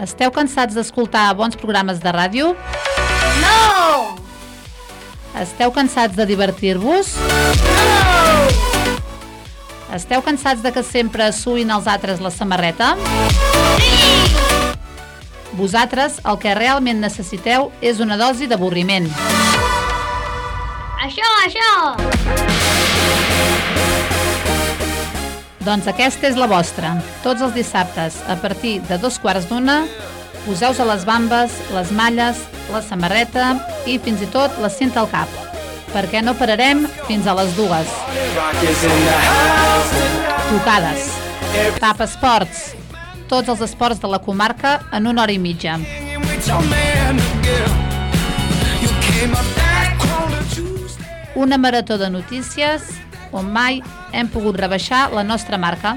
Esteu cansats d'escoltar bons programes de ràdio? No! Esteu cansats de divertir-vos? No! Esteu cansats de que sempre suïn els altres la samarreta? Sí! Vosaltres el que realment necessiteu és una dosi d'avorriment. Això, això! Doncs aquesta és la vostra. Tots els dissabtes, a partir de dos quarts d'una, poseu a les bambes, les malles, la samarreta i fins i tot la cinta al cap, perquè no pararem fins a les dues. Tocades. Tap esports. Tots els esports de la comarca en una hora i mitja. Una marató de notícies on mai hem pogut rebaixar la nostra marca.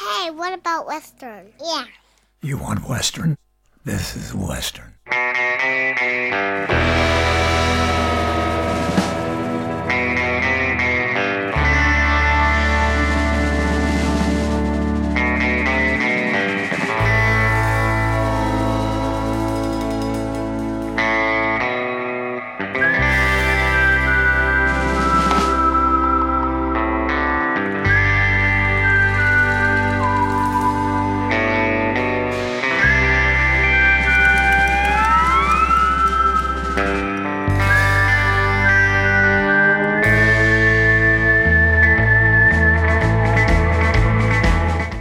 Hey, what about Western? Yeah. You want Western? This is Western.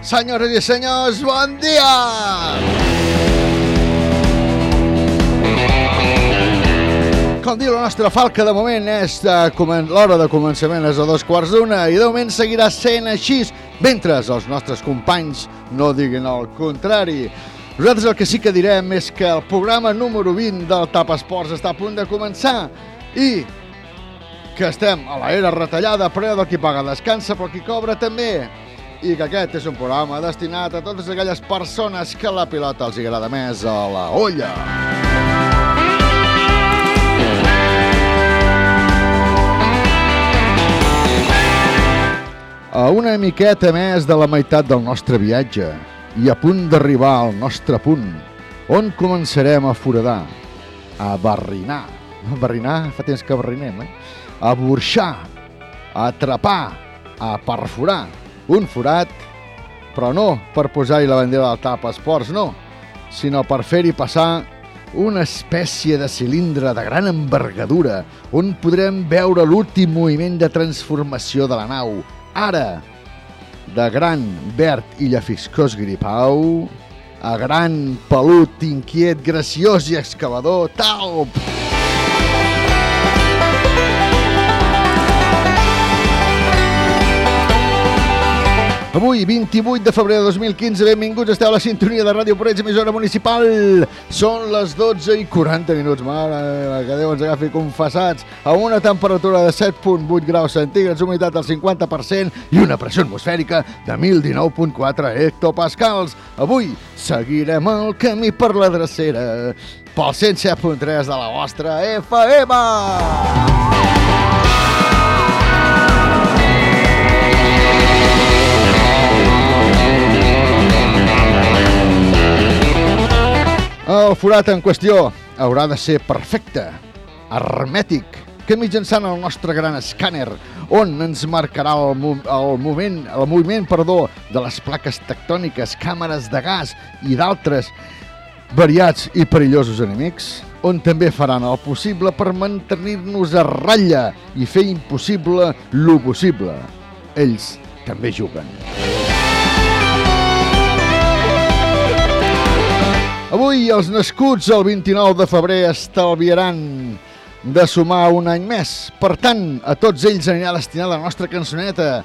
Senyores i senyors, bon dia! Com diu la nostra falca, de moment és l'hora de començament és a dos quarts d'una i de moment seguirà sent així mentre els nostres companys no diguin el contrari. Nosaltres el que sí que direm és que el programa número 20 del Tap Esports està a punt de començar i que estem a l'era retallada, però del qui paga descansa, però qui cobra també. I que aquest és un programa destinat a totes aquelles persones que la pilota els agrada més a la olla. A una miqueta més de la meitat del nostre viatge i a punt d'arribar al nostre punt, on començarem a foradar, a barrinar. A barrinar, fa temps que barrinem, eh? A burxar, a atrapar, a perforar. Un forat, però no per posar-hi la bandera del TAP Esports, no, sinó per fer-hi passar una espècie de cilindre de gran envergadura on podrem veure l'últim moviment de transformació de la nau. Ara, de gran verd i llafiscós gripau, a gran pelut, inquiet, graciós i excavador, talp! Avui, 28 de febrer de 2015, benvinguts, esteu a la sintonia de Ràdio Porets, emissora municipal. Són les 12 i 40 minuts, mare, que Déu ens agafi confessats, a una temperatura de 7.8 graus centígrads, humitat del 50% i una pressió atmosfèrica de 1019.4 hectopascals. Avui seguirem el camí per la drecera, pel 107.3 de la vostra FM. El forat en qüestió haurà de ser perfecte, hermètic, que mitjançant el nostre gran escàner, on ens marcarà el, mo el, moment, el moviment perdó, de les plaques tectòniques, càmeres de gas i d'altres variats i perillosos enemics, on també faran el possible per mantenir-nos a ratlla i fer impossible lo possible. Ells també juguen. Avui els nascuts el 29 de febrer estalviaran de sumar un any més. Per tant, a tots ells anirà destinada la nostra cançoneta.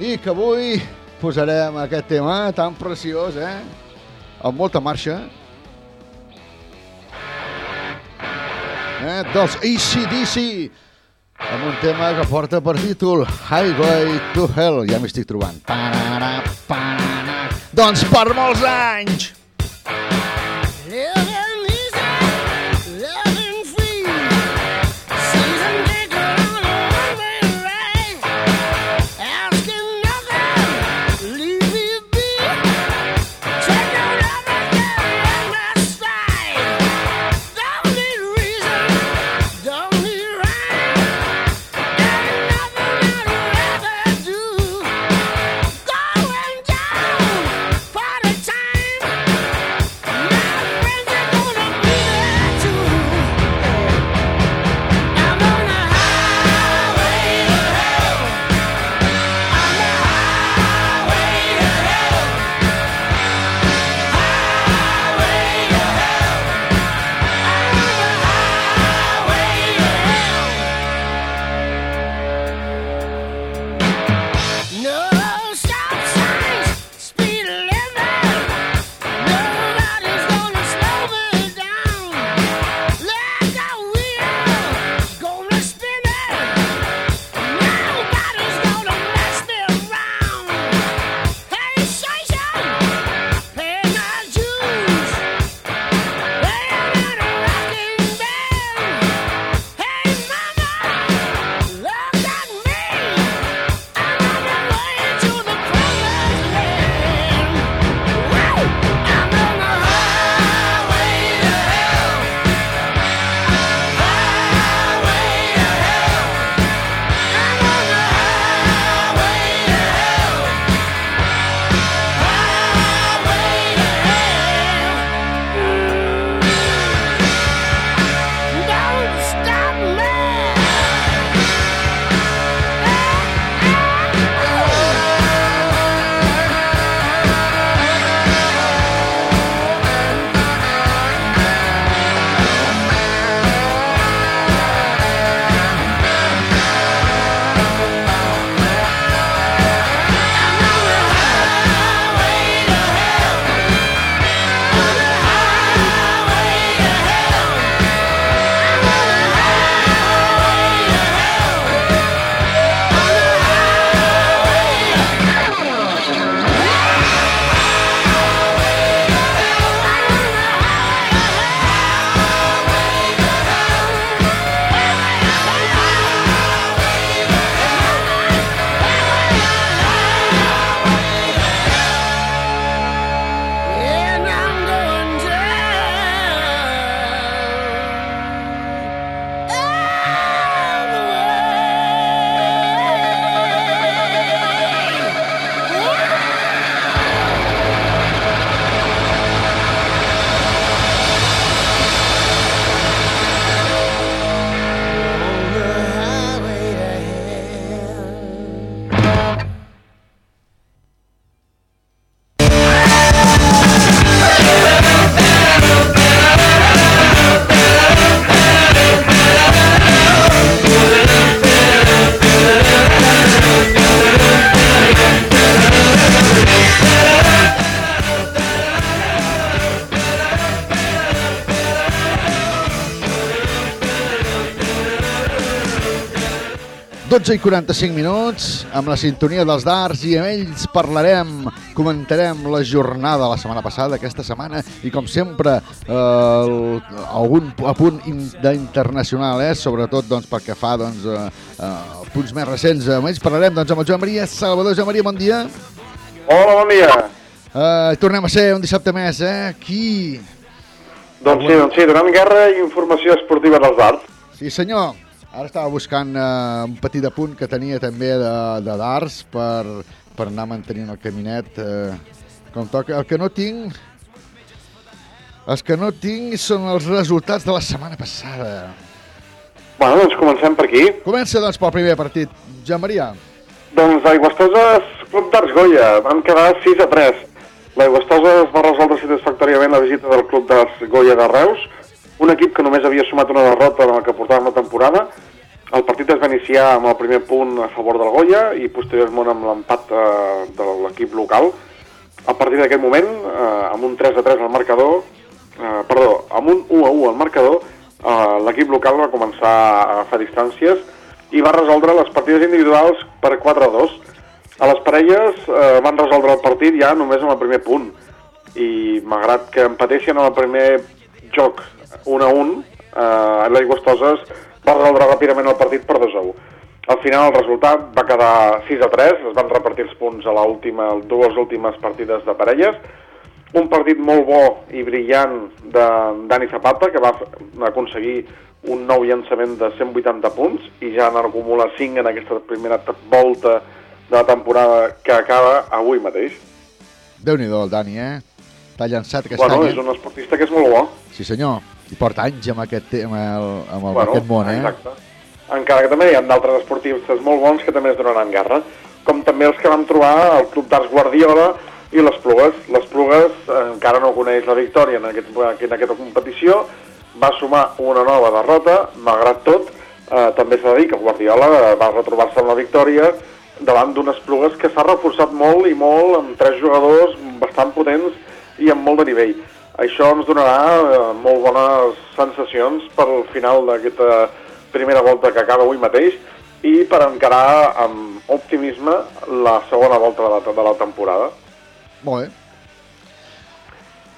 I que avui posarem aquest tema tan preciós, eh? Amb molta marxa. Eh? Dels ACDC. Amb un tema que porta per títol Highway to Hell. Ja m'hi estic trobant. Parara, parara. Doncs per molts anys! Yeah. 12 i 45 minuts, amb la sintonia dels darts i amb ells parlarem, comentarem la jornada de la setmana passada, aquesta setmana, i com sempre, eh, algun algun punt d'internacional, eh, sobretot doncs, pel que fa doncs, eh, eh, punts més recents. Amb ells parlarem doncs, amb el Joan Maria Salvador. Joan Maria, bon dia. Hola, bon dia. Eh, tornem a ser un dissabte més, eh? Aquí. Doncs sí, doncs sí, donant guerra i informació esportiva dels darts. Sí, senyor. Ara estava buscant eh, un petit apunt que tenia també de, de darts per, per anar mantenint el caminet eh, com toca. El que no tinc... Els que no tinc són els resultats de la setmana passada. Bueno, doncs comencem per aquí. Comença, doncs, pel primer partit. Joan Maria. Doncs l'Aigüestoses Club d'Arts Goya van quedar 6 a 3. L'Aigüestoses va resoldre satisfactòriament la visita del Club d'Arts Goya de Reus, un equip que només havia sumat una derrota en el que portàvem la temporada. El partit es va iniciar amb el primer punt a favor del Goya i posteriorment amb l'empat eh, de l'equip local. A partir d'aquest moment, eh, amb un 3 a 3 al marcador, eh, perdó, amb un 1 a 1 al marcador, eh, l'equip local va començar a agafar distàncies i va resoldre les partides individuals per 4 a 2. A les parelles eh, van resoldre el partit ja només amb el primer punt i malgrat que empateixen en el primer joc 1 a 1, eh, l'Aigües Toses va resoldre ràpidament el partit per 2 a 1. Al final el resultat va quedar 6 a 3, es van repartir els punts a les última, dues últimes partides de parelles. Un partit molt bo i brillant de Dani Zapata, que va aconseguir un nou llançament de 180 punts i ja n'acumula 5 en aquesta primera volta de la temporada que acaba avui mateix. Déu-n'hi-do, el Dani, eh? T'ha llançat aquest bueno, any, és eh? un esportista que és molt bo. Sí, senyor. I porta anys amb aquest, te- amb el, amb el, aquest món, eh? Exacte. Encara que també hi ha d'altres esportistes molt bons que també es donaran garra, com també els que vam trobar al Club d'Arts Guardiola i les Plugues. Les Plugues eh, encara no coneix la victòria en, aquest, en aquesta competició, va sumar una nova derrota, malgrat tot, eh, també s'ha de dir que Guardiola va retrobar-se amb la victòria davant d'unes Plugues que s'ha reforçat molt i molt amb tres jugadors bastant potents i amb molt de nivell. Això ens donarà eh, molt bones sensacions per al final d'aquesta primera volta que acaba avui mateix i per encarar amb optimisme la segona volta de la, de la temporada. Molt bé.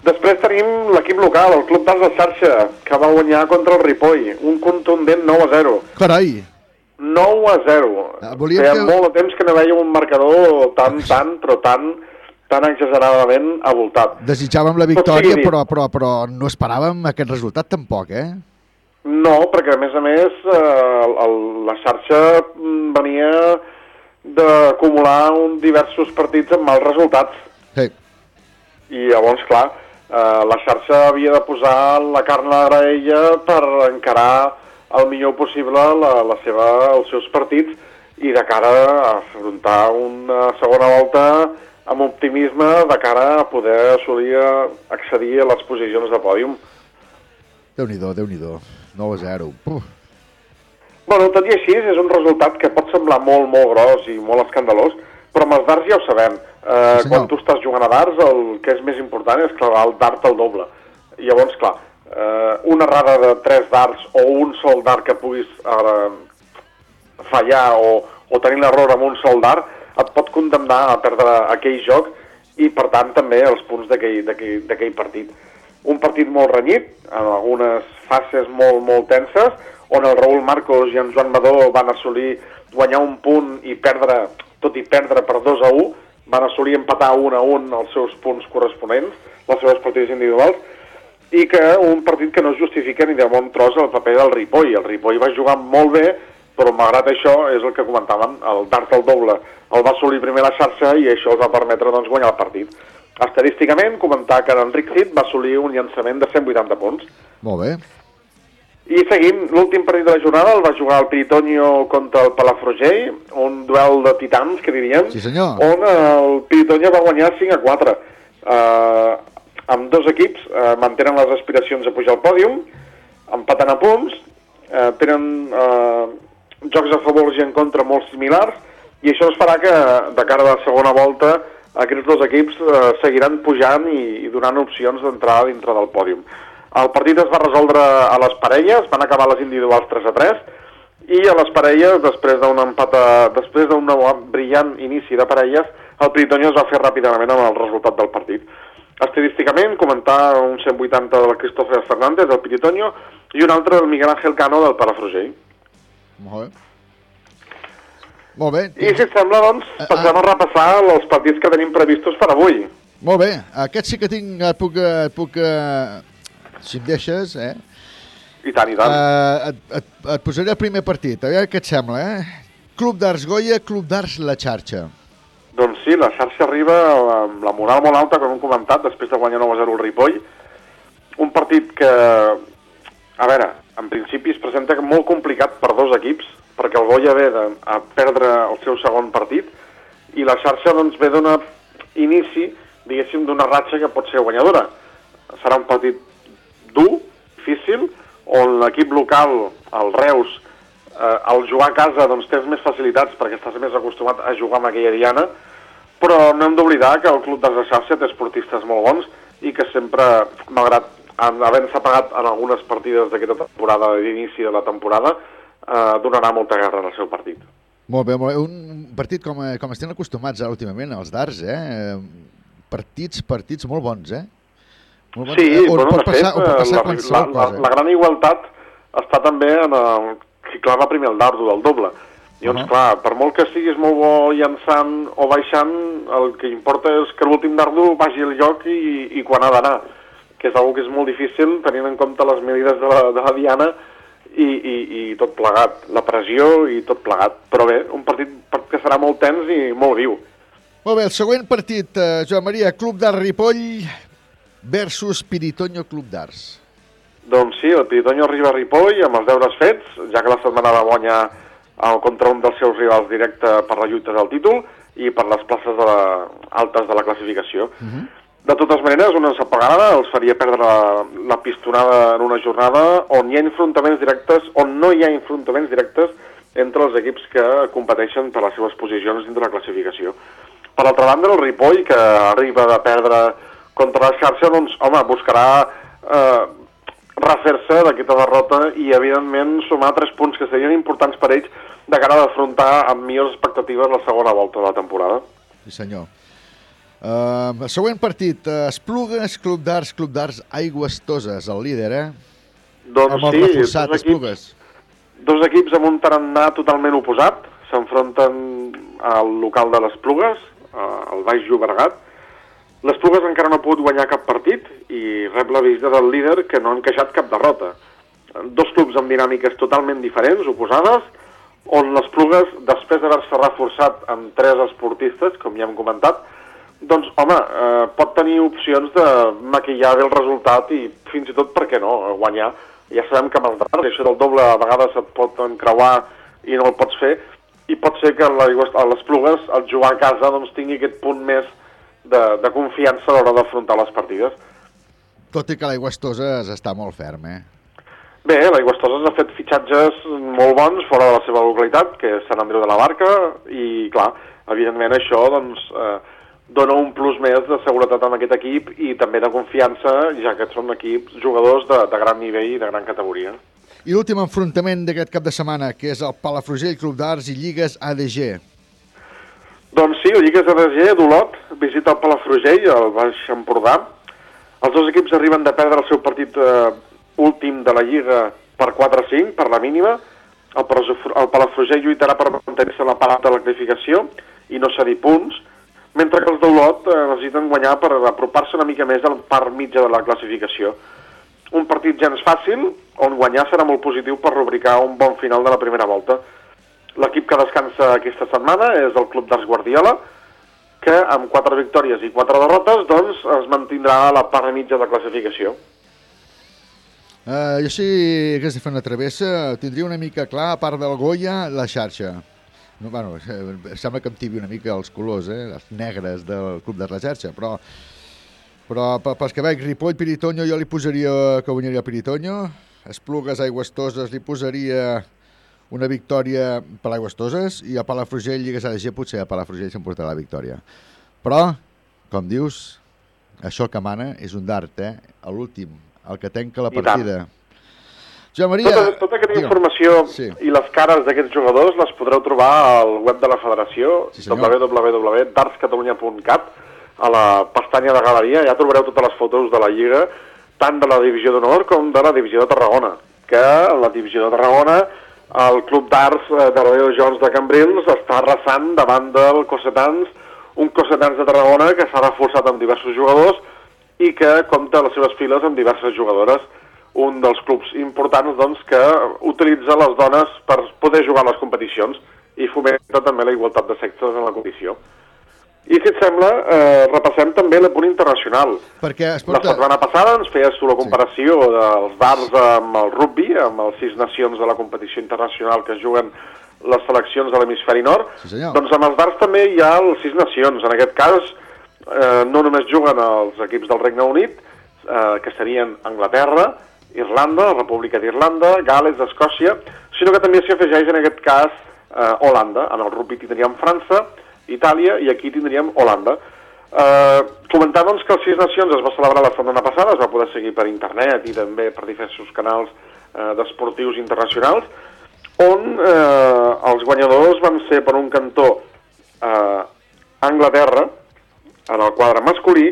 Després tenim l'equip local, el Club d'Arts de Xarxa, que va guanyar contra el Ripoll, un contundent 9 a 0. Carai! 9 a 0. Ah, Feia que- molt de temps que no vèiem un marcador tan, tan, però tan, tan exageradament avoltat. Desitjàvem la victòria, dit. però, però, però no esperàvem aquest resultat tampoc, eh? No, perquè a més a més eh, el, el, la xarxa mm, venia d'acumular un diversos partits amb mals resultats. Sí. I llavors, clar, eh, la xarxa havia de posar la carn a la graella per encarar el millor possible la, la seva, els seus partits i de cara a afrontar una segona volta amb optimisme de cara a poder assolir, accedir a les posicions de pòdium. Déu-n'hi-do, déu nhi déu 9 a 0. Puf. Bueno, tot i així, és un resultat que pot semblar molt, molt gros i molt escandalós, però amb els darts ja ho sabem. Eh, Sí, quan tu estàs jugant a darts, el que és més important és clavar el dart al doble. Llavors, clar, eh, una errada de tres darts o un sol dart que puguis eh, fallar o, o tenir l'error amb un sol dart et pot condemnar a perdre aquell joc i, per tant, també els punts d'aquell partit. Un partit molt renyit, en algunes fases molt, molt tenses, on el Raül Marcos i en Joan Madó van assolir guanyar un punt i perdre, tot i perdre per 2 a 1, van assolir empatar 1 a 1 els seus punts corresponents, les seves partides individuals, i que un partit que no justifica ni de bon tros el paper del Ripoll. El Ripoll va jugar molt bé, però malgrat això és el que comentàvem, el dart al doble el va assolir primer la xarxa i això els va permetre doncs, guanyar el partit. Estadísticament, comentar que l'Enric Cid va assolir un llançament de 180 punts. Molt bé. I seguim, l'últim partit de la jornada el va jugar el Piritonio contra el Palafrugell, un duel de titans, que diríem, Sí, senyor. on el Piritonio va guanyar 5 a 4. Uh, amb dos equips uh, mantenen les aspiracions a pujar al pòdium, empaten a punts, uh, tenen uh, jocs a favor i en contra molt similars, i això es farà que de cara a la segona volta aquests dos equips uh, seguiran pujant i, i donant opcions d'entrar dintre del pòdium. El partit es va resoldre a les parelles, van acabar les individuals 3 a 3, i a les parelles, després d'un empat, a- després d'un brillant inici de parelles, el Piritonio es va fer ràpidament amb el resultat del partit. Estadísticament, comentar un 180 del Christopher Fernández, del Piritonio, i un altre del Miguel Ángel Cano, del Palafrugell. Molt bé. Molt bé. I si et sembla, doncs, Ah, passem a repassar els partits que tenim previstos per avui. Molt bé. Aquest sí que tinc, et puc, et puc eh, si em deixes, eh? I tant, i tant. Uh, et, et, et posaré el primer partit, a veure què et sembla, eh? Club d'Arts Goya, Club d'Arts La Xarxa. Doncs sí, la xarxa arriba amb la moral molt alta, com hem comentat, després de guanyar 9-0 el Ripoll. Un partit que, a veure, en principi es presenta molt complicat per dos equips, perquè el Goya ve de, a perdre el seu segon partit i la xarxa doncs, ve d'una inici, diguéssim, d'una ratxa que pot ser guanyadora. Serà un partit dur, difícil, on l'equip local, el Reus, eh, al jugar a casa doncs, tens més facilitats perquè estàs més acostumat a jugar amb aquella diana, però no hem d'oblidar que el Club de Xarxa té esportistes molt bons i que sempre, malgrat havent-se pagat en algunes partides d'aquesta temporada, d'inici de la temporada, eh, donarà molta guerra en el seu partit. Molt bé, molt bé. Un partit com, eh, com estem acostumats ara últimament, els darts, eh? Partits, partits molt bons, eh? Molt bons. Sí, eh? on bueno, pot passar, fet, on pot eh, passar la, qualsevol la, la, cosa. la gran igualtat està també en el qui clava primer el dardo del doble. Llavors, Uh -huh. clar, per molt que siguis molt bo llançant o baixant, el que importa és que l'últim dardo vagi al lloc i, i quan ha d'anar, que és una que és molt difícil tenint en compte les medides de la, de la diana i, i, i tot plegat, la pressió i tot plegat. Però bé, un partit que serà molt tens i molt viu. Molt bé, el següent partit, eh, Joan Maria, Club d'Art Ripoll versus Piritoño Club d'Arts. Doncs sí, el Piritoño arriba a Ripoll amb els deures fets, ja que la setmana va guanyar el contra un dels seus rivals directe per la lluita del títol i per les places de la, altes de la classificació. De totes maneres, una ensapagada els faria perdre la, la pistonada en una jornada on hi ha enfrontaments directes, on no hi ha enfrontaments directes entre els equips que competeixen per les seves posicions dintre la classificació. Per altra banda, el Ripoll, que arriba de perdre contra la xarxa, doncs, home, buscarà eh, refer-se d'aquesta derrota i, evidentment, sumar tres punts que serien importants per ells de cara a d'afrontar amb millors expectatives la segona volta de la temporada. Sí, senyor. Uh, el següent partit, uh, Esplugues, Club d'Arts, Club d'Arts Aigües Toses, el líder, eh? Doncs Amb el sí, reforçat, dos equips, Esplugues. dos equips amb un tarannà totalment oposat, s'enfronten al local de les Plugues, eh, al Baix Llobregat. Les Plugues encara no ha pogut guanyar cap partit i rep la visita del líder que no ha encaixat cap derrota. Dos clubs amb dinàmiques totalment diferents, oposades, on les Plugues, després d'haver-se reforçat amb tres esportistes, com ja hem comentat, doncs, home, eh, pot tenir opcions de maquillar bé el resultat i fins i tot, per què no, guanyar. Ja sabem que amb els dards, això del doble a vegades et pot encreuar i no el pots fer, i pot ser que a l'aigua- les plugues, al jugar a casa, doncs tingui aquest punt més de, de confiança a l'hora d'afrontar les partides. Tot i que l'Aigües Toses està molt ferm, eh? Bé, l'Aigües Toses ha fet fitxatges molt bons fora de la seva localitat, que és Sant Andreu de la Barca, i clar, evidentment això doncs, eh, dona un plus més de seguretat amb aquest equip i també de confiança, ja que són equips jugadors de, de gran nivell i de gran categoria. I l'últim enfrontament d'aquest cap de setmana, que és el Palafrugell Club d'Arts i Lligues ADG. Doncs sí, el Lligues ADG, d'Olot, visita el Palafrugell, el Baix Empordà. Els dos equips arriben de perdre el seu partit eh, últim de la Lliga per 4-5, per la mínima. El, el Palafrugell lluitarà per mantenir-se la part de la classificació i no cedir punts, mentre que els d'Olot eh, necessiten guanyar per apropar-se una mica més a la part mitja de la classificació. Un partit gens fàcil, on guanyar serà molt positiu per rubricar un bon final de la primera volta. L'equip que descansa aquesta setmana és el Club d'Arts Guardiola, que amb quatre victòries i quatre derrotes doncs, es mantindrà a la part mitja de classificació. Uh, jo si hagués de fer una travessa, tindria una mica clar, a part del Goya, la xarxa. No, bueno, eh, sembla que em tibi una mica els colors, eh, les negres del Club de la xarxa, però, però pe- pels que veig, Ripoll, Piritoño, jo li posaria que guanyaria Piritoño, Esplugues, Aigües Toses, li posaria una victòria per l'Aigües Toses i a Palafrugell, Lligues ADG, potser a Palafrugell s'emportarà la victòria. Però, com dius, això que mana és un dart, eh? L'últim, el que tanca la partida. Joan Maria... Tota, tota aquesta digue'm. informació Sí. i les cares d'aquests jugadors les podreu trobar al web de la federació, Sí, www.dartscatalunya.cat, a la pestanya de galeria, ja trobareu totes les fotos de la Lliga, tant de la divisió d'honor com de la divisió de Tarragona, que la divisió de Tarragona el club d'arts eh, de Rodeo Jones de Cambrils està arrasant davant del Cossetans, un Cossetans de Tarragona que s'ha reforçat amb diversos jugadors i que compta a les seves files amb diverses jugadores un dels clubs importants doncs, que utilitza les dones per poder jugar a les competicions i fomenta també la igualtat de sexes en la competició. I si et sembla, eh, repassem també el punt internacional. Perquè, La escolta, setmana passada ens feies tu la comparació dels darts amb el rugby, amb les sis nacions de la competició internacional que es juguen les seleccions de l'hemisferi nord. Sí, senyor. Doncs amb els darts també hi ha les sis nacions. En aquest cas, eh, no només juguen els equips del Regne Unit, eh, que serien Anglaterra, Irlanda, la República d'Irlanda, Gales, Escòcia, sinó que també s'hi afegeix en aquest cas eh, Holanda. En el rugby tindríem França, Itàlia i aquí tindríem Holanda. Eh, comentar doncs, que els Sis Nacions es va celebrar la setmana passada, es va poder seguir per internet i també per diversos canals eh, d'esportius internacionals, on eh, els guanyadors van ser per un cantó eh, Anglaterra, en el quadre masculí,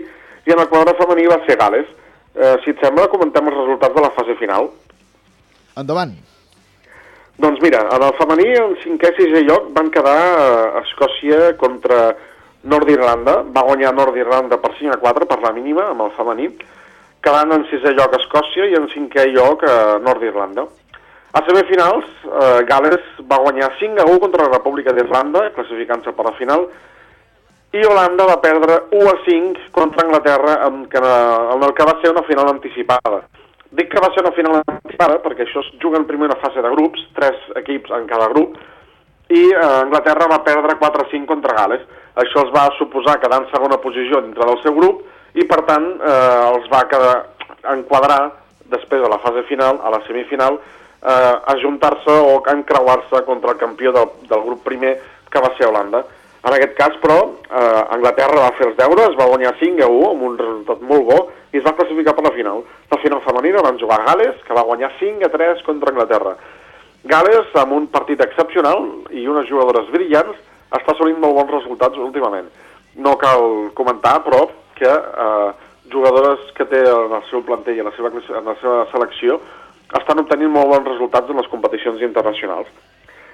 i en el quadre femení va ser Gales. Eh, si et sembla, comentem els resultats de la fase final. Endavant. Doncs mira, en el femení, en cinquè i sisè lloc van quedar eh, Escòcia contra Nord-Irlanda. Va guanyar Nord-Irlanda per 5 a 4, per la mínima, amb el femení, quedant en sisè lloc Escòcia i en cinquè lloc eh, Nord-Irlanda. A semifinals, eh, Gales va guanyar 5 a 1 contra la República d'Irlanda, classificant-se per la final, i Holanda va perdre 1 a 5 contra Anglaterra en, que, en el que va ser una final anticipada. Dic que va ser una final anticipada perquè això es juga en primera fase de grups, tres equips en cada grup, i eh, Anglaterra va perdre 4 a 5 contra Gales. Això els va suposar quedar en segona posició dintre del seu grup i, per tant, eh, els va quedar enquadrar després de la fase final, a la semifinal, eh, ajuntar-se o encreuar-se contra el campió del, del grup primer, que va ser Holanda. En aquest cas, però, eh, Anglaterra va fer els deures, va guanyar 5 a 1 amb un resultat molt bo i es va classificar per la final. La final femenina van jugar a Gales, que va guanyar 5 a 3 contra Anglaterra. Gales, amb un partit excepcional i unes jugadores brillants, està assolint molt bons resultats últimament. No cal comentar, però, que eh, jugadores que té en el seu planter i en la seva, en la seva selecció estan obtenint molt bons resultats en les competicions internacionals.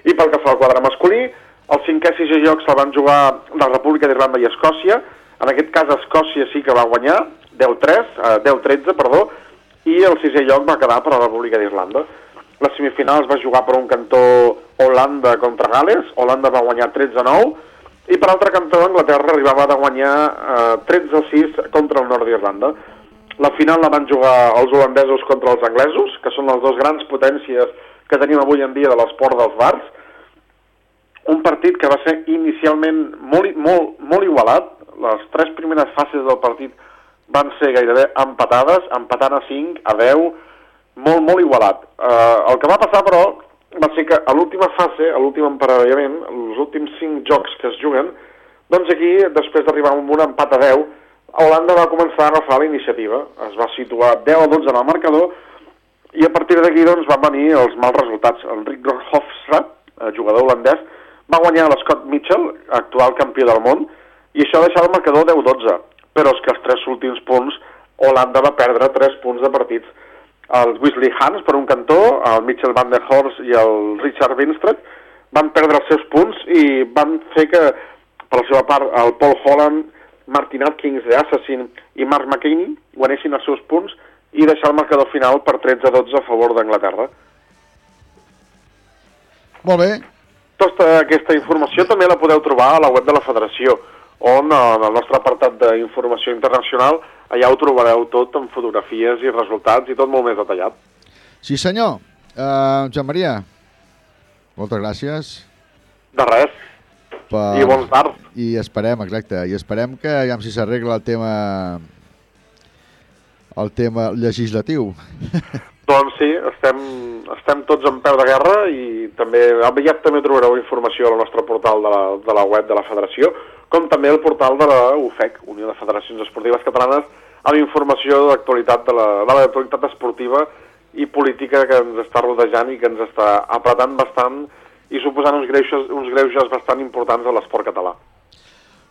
I pel que fa al quadre masculí, el cinquè i sisè lloc se'l van jugar la República d'Irlanda i Escòcia. En aquest cas, Escòcia sí que va guanyar, 10-3, eh, 10-13, perdó, i el sisè lloc va quedar per a la República d'Irlanda. La semifinal es va jugar per un cantó Holanda contra Gales, Holanda va guanyar 13-9, i per altre cantó Anglaterra arribava a guanyar eh, 13-6 contra el nord d'Irlanda. La final la van jugar els holandesos contra els anglesos, que són les dues grans potències que tenim avui en dia de l'esport dels bars. Un partit que va ser inicialment molt, molt, molt igualat. Les tres primeres fases del partit van ser gairebé empatades, empatant a 5, a 10, molt, molt igualat. Eh, el que va passar, però, va ser que a l'última fase, a l'últim emparellament, els últims 5 jocs que es juguen, doncs aquí, després d'arribar amb un empat a 10, Holanda va començar a agafar la iniciativa. Es va situar 10 a 12 en el marcador i a partir d'aquí doncs, van venir els mals resultats. Enric Hofstra, eh, jugador holandès, va guanyar l'Scott Mitchell, actual campió del món, i això deixava el marcador 10-12. Però és que els tres últims punts, Holanda va perdre 3 punts de partits. El Weasley Hans, per un cantó, el Mitchell van der Horst i el Richard Winstead van perdre els seus punts i van fer que, per la seva part, el Paul Holland, Martin Atkins, The Assassin i Mark McKinney guanyessin els seus punts i deixar el marcador final per 13-12 a favor d'Anglaterra. Molt bé. Tota aquesta informació també la podeu trobar a la web de la Federació, on en el nostre apartat d'informació internacional allà ho trobareu tot amb fotografies i resultats i tot molt més detallat. Sí, senyor. Uh, Joan Maria, moltes gràcies. De res. Per... I bons dards. I esperem, exacte, i esperem que, aviam si s'arregla el tema el tema legislatiu. Doncs sí, estem, estem tots en peu de guerra i també aviat també trobareu informació al nostre portal de la, de la web de la Federació, com també el portal de la UFEC, Unió de Federacions Esportives Catalanes, amb informació d'actualitat de la- de l'actualitat esportiva i política que ens està rodejant i que ens està apretant bastant i suposant uns greuges, uns greuges bastant importants a l'esport català.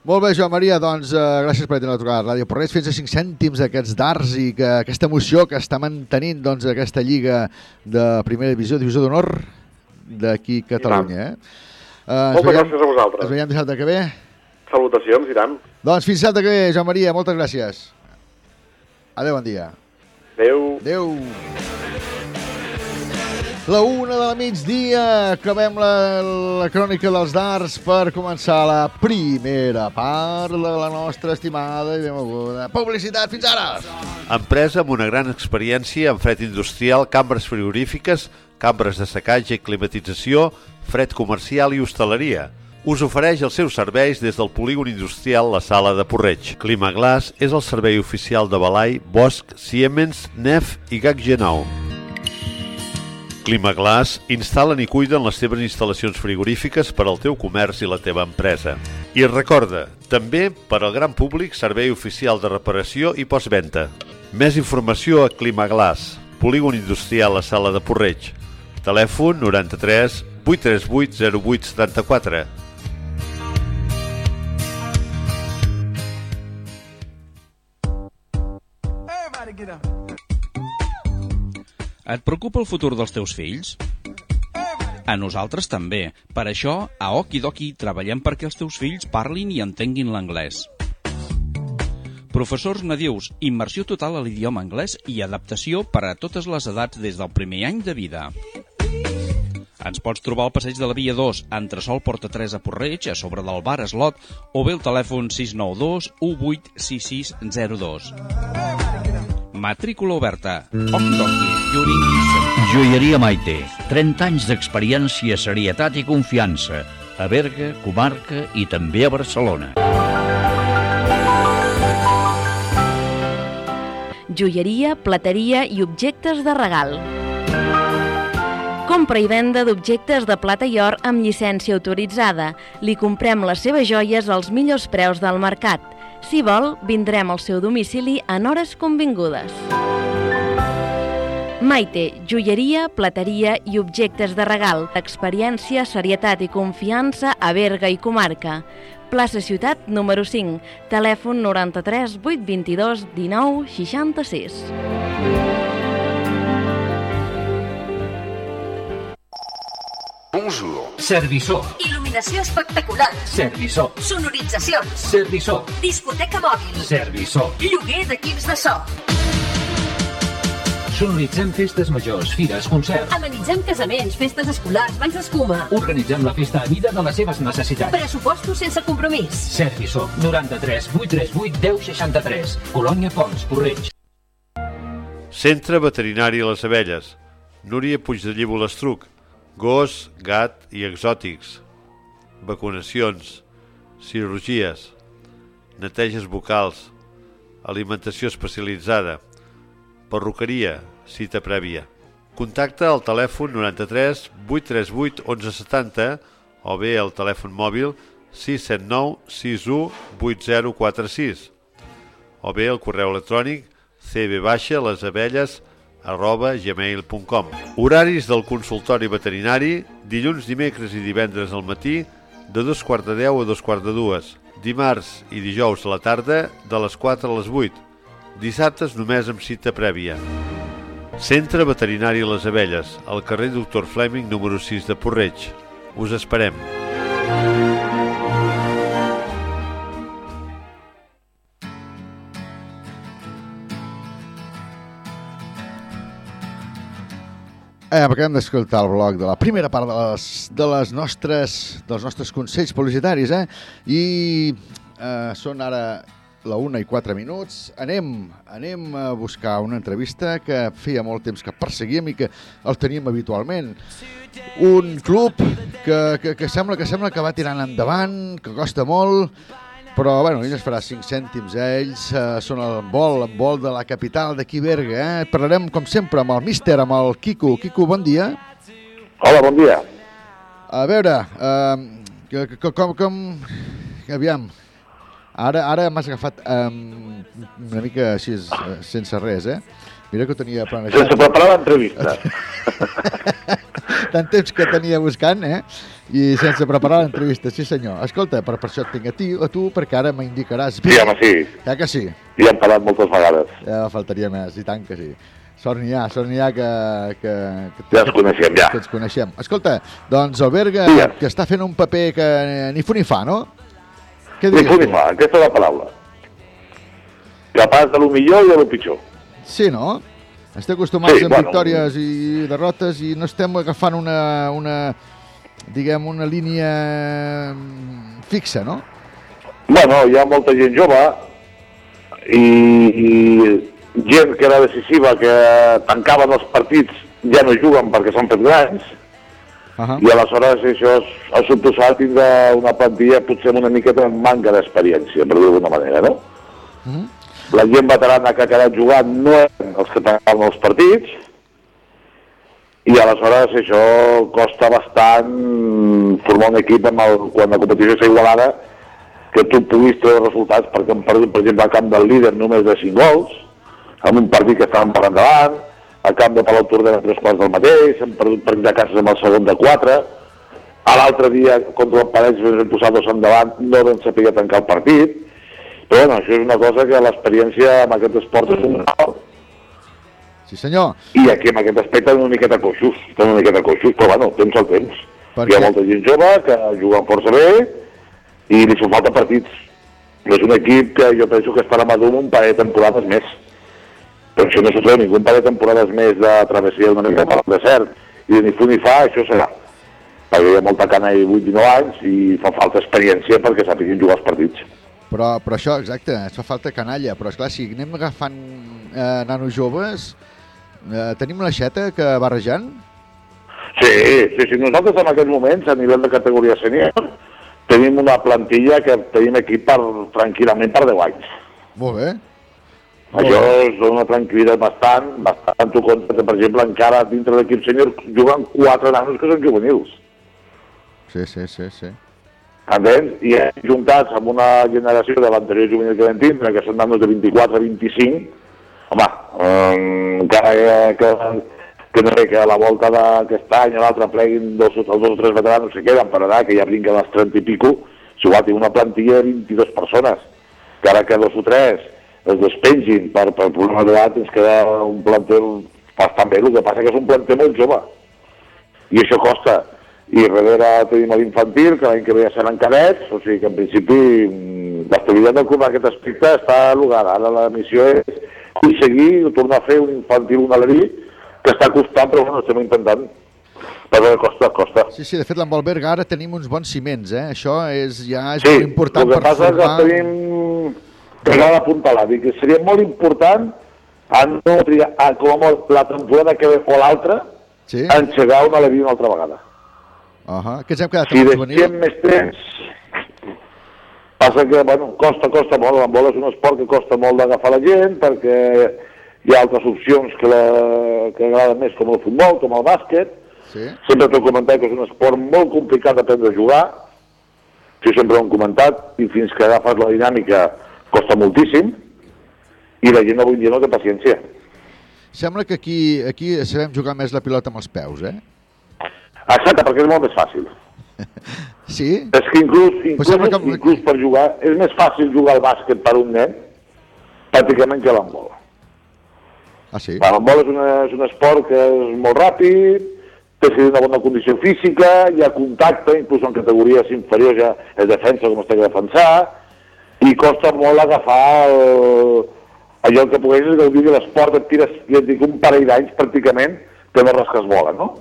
Molt bé, Joan Maria, doncs uh, gràcies per tenir la trucada a Ràdio Porreig. Fins a 5 cèntims aquests darts i que aquesta emoció que està mantenint doncs, aquesta lliga de primera divisió, divisió d'honor d'aquí a Catalunya. Eh? Uh, Moltes gràcies a vosaltres. Ens veiem dissabte que ve. Salutacions, i tant. Doncs fins dissabte que ve, Joan Maria, moltes gràcies. Adéu, bon dia. Adéu. Adéu. La una de la migdia, acabem la, la crònica dels darts per començar la primera part de la nostra estimada i benvolguda publicitat. Fins ara! Empresa amb una gran experiència en fred industrial, cambres frigorífiques, cambres de secatge i climatització, fred comercial i hostaleria. Us ofereix els seus serveis des del polígon industrial La Sala de Porreig. Climaglass és el servei oficial de Balai, Bosch, Siemens, Nef i Gaggenau. Climaglass instal·len i cuiden les teves instal·lacions frigorífiques per al teu comerç i la teva empresa. I recorda, també per al gran públic servei oficial de reparació i postventa. Més informació a Climaglass, polígon industrial a Sala de Porreig. Telèfon 93 838 0874. Et preocupa el futur dels teus fills? A nosaltres també. Per això, a Okidoki treballem perquè els teus fills parlin i entenguin l'anglès. Professors nadius, immersió total a l'idioma anglès i adaptació per a totes les edats des del primer any de vida. Ens pots trobar al passeig de la Via 2, entresol Porta 3 a Porreig, a sobre del bar Eslot, o bé el telèfon 692 186602. Matrícula oberta. Joieria Maite. 30 anys d'experiència, serietat i confiança. A Berga, comarca i també a Barcelona. joieria, plateria i objectes de regal. Compra i venda d'objectes de plata i or amb llicència autoritzada. Li comprem les seves joies als millors preus del mercat. Si vol, vindrem al seu domicili en hores convingudes. Maite, joieria, plateria i objectes de regal. Experiència, serietat i confiança a Berga i comarca. Plaça Ciutat, número 5. Telèfon 93 822 19 66. Bonjour. Serviçó. Il·luminació espectacular. Serviçó. Sonoritzacions. Serviçó. Discoteca mòbil. Serviçó. Lloguer d'equips de so. Sonoritzem festes majors, fires, concerts. Amenitzem casaments, festes escolars, banys d'escuma. Organitzem la festa a mida de les seves necessitats. Pressupostos sense compromís. Serviçó. 93 838 1063. Colònia Pons, Porreig. Centre Veterinari Les Abelles. Núria Puigdellí Bolestruc. Gos, gat i exòtics. Vacunacions. Cirurgies. Neteges bucals. Alimentació especialitzada. Perruqueria. Cita prèvia. Contacta al telèfon 93 838 1170 o bé al telèfon mòbil 679 61 8046 o bé al correu electrònic cb-lesabelles arroba gmail.com Horaris del consultori veterinari dilluns, dimecres i divendres al matí de dos quarts de deu a dos quarts de dues. Dimarts i dijous a la tarda de les 4 a les 8 dissabtes només amb cita prèvia. Centre Veterinari Les Abelles al carrer Doctor Fleming número 6 de Porreig. Us esperem Eh, acabem d'escoltar el bloc de la primera part de les, de les nostres, dels nostres consells publicitaris, eh? I eh, són ara la una i quatre minuts. Anem, anem a buscar una entrevista que feia molt temps que perseguíem i que el teníem habitualment. Un club que, que, que sembla que sembla que va tirant endavant, que costa molt, però bueno, ell es farà 5 cèntims, eh? ells eh, són el vol, el vol de la capital d'aquí Berga. Eh? Parlarem, com sempre, amb el míster, amb el Quico. Quico, bon dia. Hola, bon dia. A veure, eh, que, com, com... Aviam, ara, ara m'has agafat eh, una mica així, eh, sense res, eh? Mira que ho tenia planejat. Sense preparar l'entrevista. Tant temps que tenia buscant, eh? I sense preparar l'entrevista, sí senyor. Escolta, per, per això et tinc a ti, a tu, perquè ara m'indicaràs Sí, home, sí. Ja que sí. Ja hem parlat moltes vegades. Ja faltaria més, i tant que sí. Sort n'hi ha, sort n'hi ha que, que, que, Ja ens coneixem, ja. que ens coneixem. Escolta, doncs el Berga, Digues. que està fent un paper que ni fu ni fa, no? Què Ni fu ni fa, aquesta és la paraula. Capaç de lo millor i de lo pitjor. Sí, no? Estem acostumats Sí, amb bueno. victòries i derrotes i no estem agafant una, una diguem, una línia mm, fixa, no? Bueno, hi ha molta gent jove i, i gent que era decisiva, que tancaven els partits, ja no juguen perquè s'han fet grans, Uh -huh. i aleshores això és, ha suposat tindre una plantilla potser amb una miqueta manca d'experiència, per dir d'alguna manera, no? Mhm. La gent veterana que ha quedat jugant no eren els que tancaven els partits, i aleshores això costa bastant formar un equip amb el, quan la competició és igualada que tu puguis treure resultats perquè han perdut, per exemple, al camp del líder només de 5 gols, amb un partit que estaven per endavant, al camp de Palau Tordera tres quarts del mateix, han perdut per exemple cases amb el segon de 4, l'altre dia contra el Parets vam posar dos endavant, no vam saber tancar el partit, però bueno, això és una cosa que l'experiència en aquest esport és un Sí, senyor. i aquí en aquest aspecte una miqueta coixos, estan una miqueta coixos, però bueno, temps al temps. Per Hi ha què? molta gent jove que juguen força bé i li fan falta partits. No és un equip que jo penso que estarà madur un parell de temporades més. Però això no s'ho treu ningú, un parell de temporades més de travessia una mica pel desert i ni fu ni fa, això serà. Perquè hi ha molta cana i 8-9 anys i fa falta experiència perquè sàpiguin jugar els partits. Però, però això, exacte, ens fa falta canalla, però esclar, si anem agafant eh, nanos joves, eh, tenim l'aixeta que barrejant? Sí, sí, sí, nosaltres en aquests moments, a nivell de categoria sènior, tenim una plantilla que tenim aquí per, tranquil·lament per 10 anys. Molt bé. Això és una tranquil·litat bastant, bastant tu compte que, per exemple, encara dintre de l'equip sènior juguen quatre nanos que són juvenils. Sí, sí, sí, sí. Entens? I juntats amb una generació de l'anterior juvenil que vam tindre, que són nanos de 24 a 25, home, eh, encara que, que, que no sé, que a la volta d'aquest any o l'altre pleguin dos, els dos o tres veteranos se queden per anar, que ja brinquen els 30 i pico, si igual tinc una plantilla de 22 persones, que ara que dos o tres es despengin per, per problema d'edat, ens queda un plantel bastant bé, el que passa que és un plantel molt jove, i això costa. I darrere tenim l'infantil, que l'any que ve ja seran cadets, o sigui que en principi mm, l'estabilitat del club en aquest aspecte està lugada. Ara la missió és aconseguir tornar a fer un infantil, un alerí, que està costant, però bueno, estem intentant. Però costa, costa. Sí, sí, de fet, l'Embol Berga ara tenim uns bons ciments, eh? Això és, ja és Sí, molt important el que per passa és que formar... tenim que l'ha d'apuntalar, dic que seria molt important a no trigar, a, com a molt, la temporada que ve o l'altra, sí? engegar una alerí una altra vegada. Uh -huh. Que ens hem quedat Si amb el juvenil? deixem més temps, passa que, bueno, costa, costa molt, l'handbol és un esport que costa molt d'agafar la gent, perquè hi ha altres opcions que, la, que agraden més, com el futbol, com el bàsquet, Sí. sempre t'ho comentat que és un esport molt complicat d'aprendre a jugar, això sempre ho hem comentat, i fins que agafes la dinàmica costa moltíssim, i la gent avui dia no té paciència. Sembla que aquí, aquí sabem jugar més la pilota amb els peus, eh? Exacte, perquè és molt més fàcil. Sí? És que inclús, inclús, sembla que- inclús per jugar, és més fàcil jugar al bàsquet per un nen, pràcticament que l'handbol. Ah, sí? L'handbol és, una, és un esport que és molt ràpid, té una bona condició física, hi ha contacte, inclús en categories inferiors ja és defensa com es té que defensar, i costa molt agafar el, allò que poguessis gaudir de l'esport, et tires, ja et dic, un parell d'anys pràcticament que no rasques bola, no?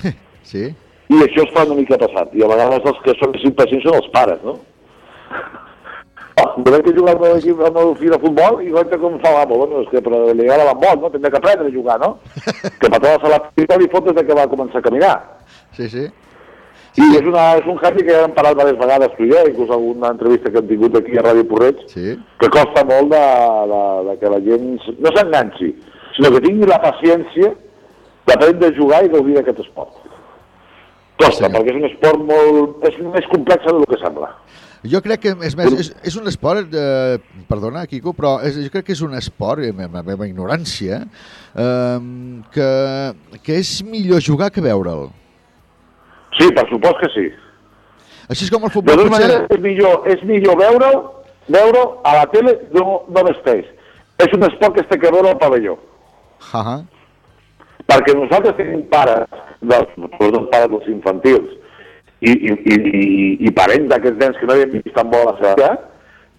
Sí? I això es fa una mica passat, i a vegades els que són més impacients són els pares, no? Oh, volem que jugar al meu equip, al meu fill de futbol, i guaita com fa l'amo, bueno, és que per lligar a l'handbol, no? Tindrà que aprendre a jugar, no? que pataves a la pilota li fot des de que va començar a caminar. Sí, sí. I és, una, és un canvi que ja hem parlat diverses vegades tu i jo, inclús alguna entrevista que hem tingut aquí a Ràdio Porreig, sí. que costa molt de, de, de que la gent no s'enganxi, sinó que tingui la paciència d'aprendre a jugar i gaudir d'aquest esport. Costa, sí. perquè és un esport molt... és més complex del que sembla. Jo crec que és, més, és, és un esport, eh, perdona, Quico, però és, jo crec que és un esport, eh, amb la meva ignorància, eh, que, que és millor jugar que veure'l. Sí, per supost que sí. Així és com el De futbol totes potser... maneres, és millor, és millor veure'l veure a la tele no, no vesteix. És un esport que es té que veure al pavelló. Uh -huh. Perquè nosaltres tenim pares, dels, sobretot pares dels infantils, i, i, i, i, i parents d'aquests nens que no havien vist tan bo a la seva vida,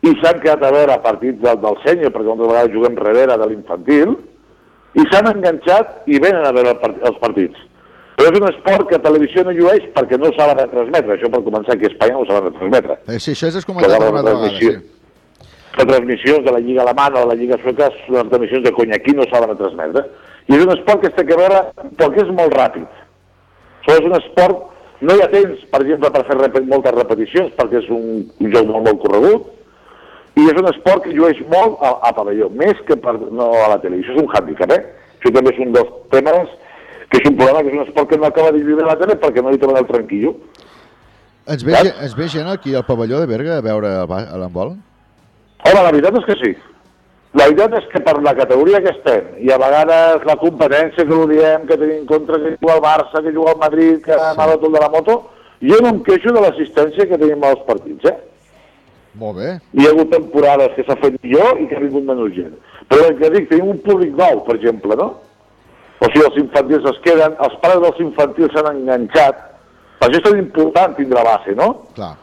i s'han quedat a veure partits del, del sènior, perquè moltes vegades juguem darrere de l'infantil, i s'han enganxat i venen a veure el part, els partits. Però és un esport que a televisió no llueix perquè no saben retransmetre. Això per començar aquí a Espanya no ho saben retransmetre. Eh, sí, això és comentat la una altra vegada, sí. les transmissions de la Lliga Alemana o de la Lliga Sueca són les transmissions de cony. Aquí no saben transmetre. I és un esport que es té que veure perquè és molt ràpid. Això és un esport... No hi ha temps, per exemple, per fer rep moltes repeticions, perquè és un, un joc molt, molt corregut, i és un esport que llueix molt a, a pavelló, més que per, no a la tele. I això és un hàndicap, eh? Això també és un dels temes que és un problema, que és un esport que no acaba de lluir a la tele perquè no li troben el tranquillo. Ens ve, ens ve gent aquí al pavelló de Berga a veure l'handbol? Home, la veritat és que sí. La veritat és que per la categoria que estem, i a vegades la competència que ho diem, que tenim contra que juga el Barça, que juga el Madrid, que sí. anava tot de la moto, Jo no em queixo de l'assistència que tenim als partits, eh? Molt bé. Hi ha hagut temporades que s'ha fet millor i que ha vingut menys gent. Però el que dic, tenim un públic nou, per exemple, no? O sigui, els infantils es queden, els pares dels infantils s'han enganxat. Per això és tan important tindre base, no? Clar.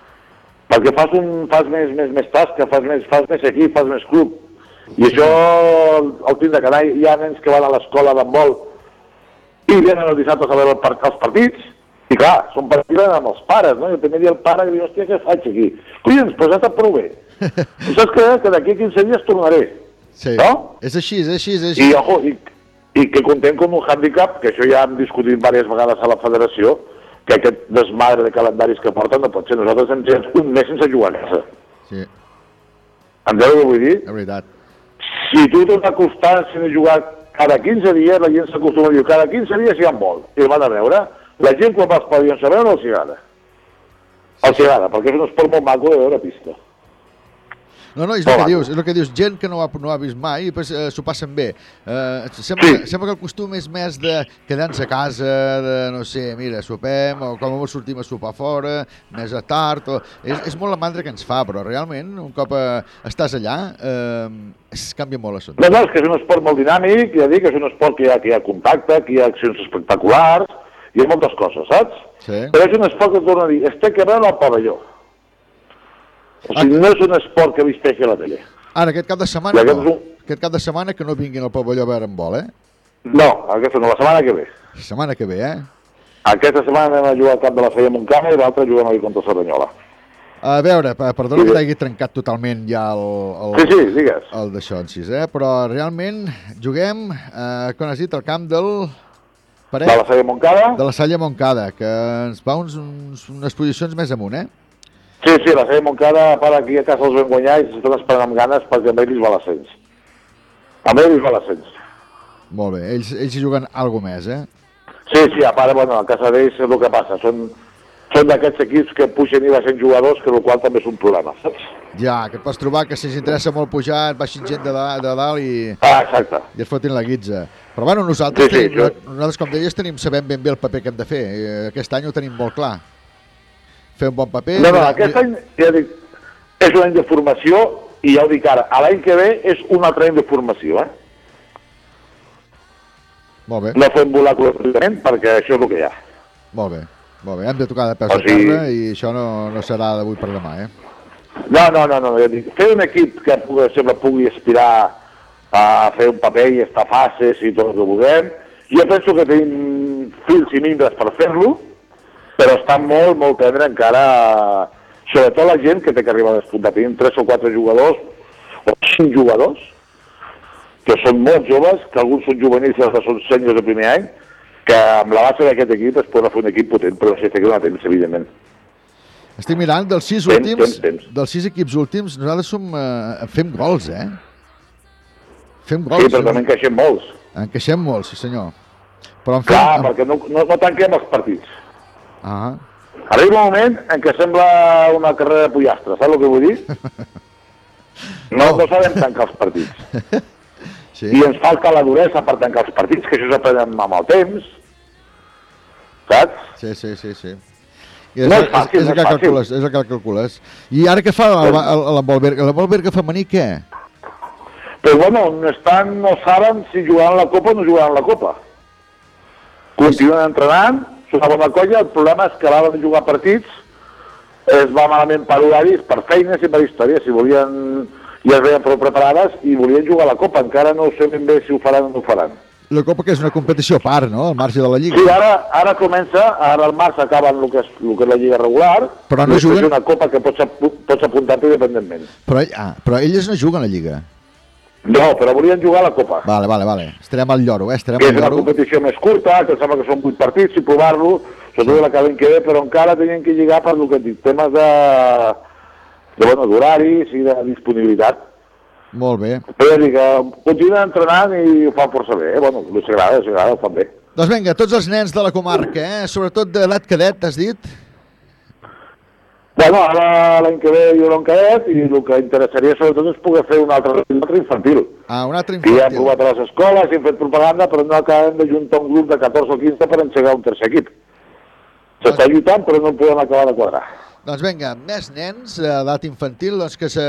Perquè fas, un, fas més, més, més tasca, fas més, fas més equip, fas més club. I això el, tindre que anar. Hi ha nens que van a l'escola d'handbol i venen els dissabtes a veure els partits, i clar, són partits amb els pares, no? I el primer dia el pare diu, hòstia, què faig aquí? Collons, doncs ja està prou bé. I saps què? Que d'aquí a 15 dies tornaré. Sí. No? És així, és així, és així. I, ojo, i, i que contem com un hàndicap, que això ja hem discutit diverses vegades a la federació, que aquest desmadre de calendaris que porten no pot ser. Nosaltres hem tret un mes sense jugar a casa. Sí. Enteu el que vull dir? És veritat. Si tu t'has acostat sense jugar cada 15 dies, la gent s'acostuma a dir cada 15 dies hi ha vol. I el van a veure. La gent quan va als pavellons a veure els hi agrada. Els hi agrada, perquè és un esport molt maco de veure pista. No, no, és el que dius, és el que dius, gent que no ho ha, no ho ha vist mai i pues, eh, s'ho passen bé. Eh, sembla, sí. sembla que el costum és més de quedar-nos a casa, de, no sé, mira, sopem, o com a sortim a sopar fora, més a tard, o... és, és molt la mandra que ens fa, però realment, un cop eh, estàs allà, eh, es canvia molt l'assumpte. No, no, és que és un esport molt dinàmic, ja dic, és un esport que hi ha, que hi ha contacte, que hi ha accions espectaculars, hi ha moltes coses, saps? Sí. Però és un esport que torno a dir, es té que veure al pavelló. O sigui, no és un esport que visteixi a la tele. Ara, aquest cap de setmana I aquest no. és Aquest cap de setmana que no vinguin al pavelló a veure en vol, eh? No, aquesta no, la setmana que ve. La setmana que ve, eh? Aquesta setmana anem a jugar al camp de la Feia Montcada i l'altra juguem aquí contra Cerdanyola. A veure, pe- perdona Sí. que t'hagi trencat totalment ja el, el, Sí, sí, digues. el d'això en sis, eh? però realment juguem, eh, com has dit, al camp del... Paret, De la Feia Montcada? de la Salla Montcada, que ens va uns, uns, unes posicions més amunt, eh? Sí, sí, la Feia Montcada, a part aquí a casa els vam guanyar i s'estan esperant amb ganes perquè amb ells va l'ascens. Amb ells va l'ascens. Molt bé, ells, ells hi juguen alguna més, eh? Sí, sí, a part, bueno, a casa d'ells és el que passa. Són, són d'aquests equips que pugen i baixen jugadors, que el qual també és un problema, saps? Ja, que et pots trobar que si s'interessa molt pujar, et baixin gent de, da, de dalt i, Ah, exacte. i et fotin la guitza. Però bueno, nosaltres, Sí, sí, tenim, jo- nosaltres com deies, tenim, sabem ben bé el paper que hem de fer. Eh, Aquest any ho tenim molt clar. Fer un bon paper... No, no, aquest any, ja dic, és un any de formació i ja ho dic ara, a l'any que ve és un altre any de formació, eh? Molt bé. No fem volar col·lectivament perquè això és el que hi ha. Molt bé, molt bé. Hem de tocar de peus O a sigui- terra i això no, no serà d'avui per demà, eh? No, no, no, no, ja dic, fer un equip que pugui, sempre pugui aspirar a fer un paper i estar fases i tot el que vulguem, jo penso que tenim fils i mimbres per fer-lo, però està molt, molt tendre encara, sobretot la gent que té que arribar a despuntar. Tenim tres o quatre jugadors, o cinc jugadors, que són molt joves, que alguns són juvenils i altres són senyors de primer any, que amb la base d'aquest equip es pot fer un equip potent, però si té que donar temps, evidentment. Estic mirant, dels sis Temps, últims, temps, temps. dels sis equips últims, nosaltres som, eh, fem gols, eh? Fem Sí, gols. però també en queixem molts. En queixem molt, sí senyor. Però en fem... Clar, perquè no, no, no tanquem els partits. Ah, Arriba un moment en què sembla una carrera de pollastre, saps el que vull dir? No, no sabem tancar els partits. sí. I ens falta la duresa per tancar els partits, que això s'aprenen amb el temps, saps? Sí, sí, sí, sí. I No és, és fàcil, és, és, no el que és calcules, és el que calcules. I ara què fa l'Envolberga? L'Envolberga femení què? Però bueno, no estan, no saben si jugaran la Copa o no jugaran la Copa. Continuen entrenant, és una bona colla, el problema és que l'hora de jugar partits es va malament per horaris, per feines i per històries. Si volien, ja es veien prou preparades i volien jugar a la Copa. Encara no sé ben bé si ho faran o no ho faran. La Copa que és una competició a part, no?, al marge de la Lliga. Sí, ara, ara comença, ara al març acaben el que és, el que és la Lliga regular, Però no juguen- una Copa que pots, apu- pots apuntar-te independentment. Però, ah, però elles no juguen a la Lliga. No, però volien jugar a la Copa. Vale, vale, vale. Estarem al lloro, eh? Estarem que és una lloro. competició més curta, que em sembla que són 8 partits, i provar-lo, sobretot la que que ve, però encara tenien que lligar per el que dic, temes de, de bueno, d'horaris i de disponibilitat. Molt bé. Però ja dic, eh, continuen entrenant i ho fan força bé, eh? bueno, els agrada, els agrada, ho fan bé. Doncs vinga, tots els nens de la comarca, eh? Sobretot de l'edat cadet, has dit? Bueno, ara l'any que ve hi haurà un cadet i el que interessaria sobretot és poder fer un altre, un altre infantil. Ah, un altre Que ja hem infantil. provat a les escoles i hem fet propaganda, però no acabem de juntar un grup de 14 o 15 per engegar un tercer equip. S'està lluitant, però no podem acabar de quadrar. Doncs vinga, més nens d'edat infantil doncs que se,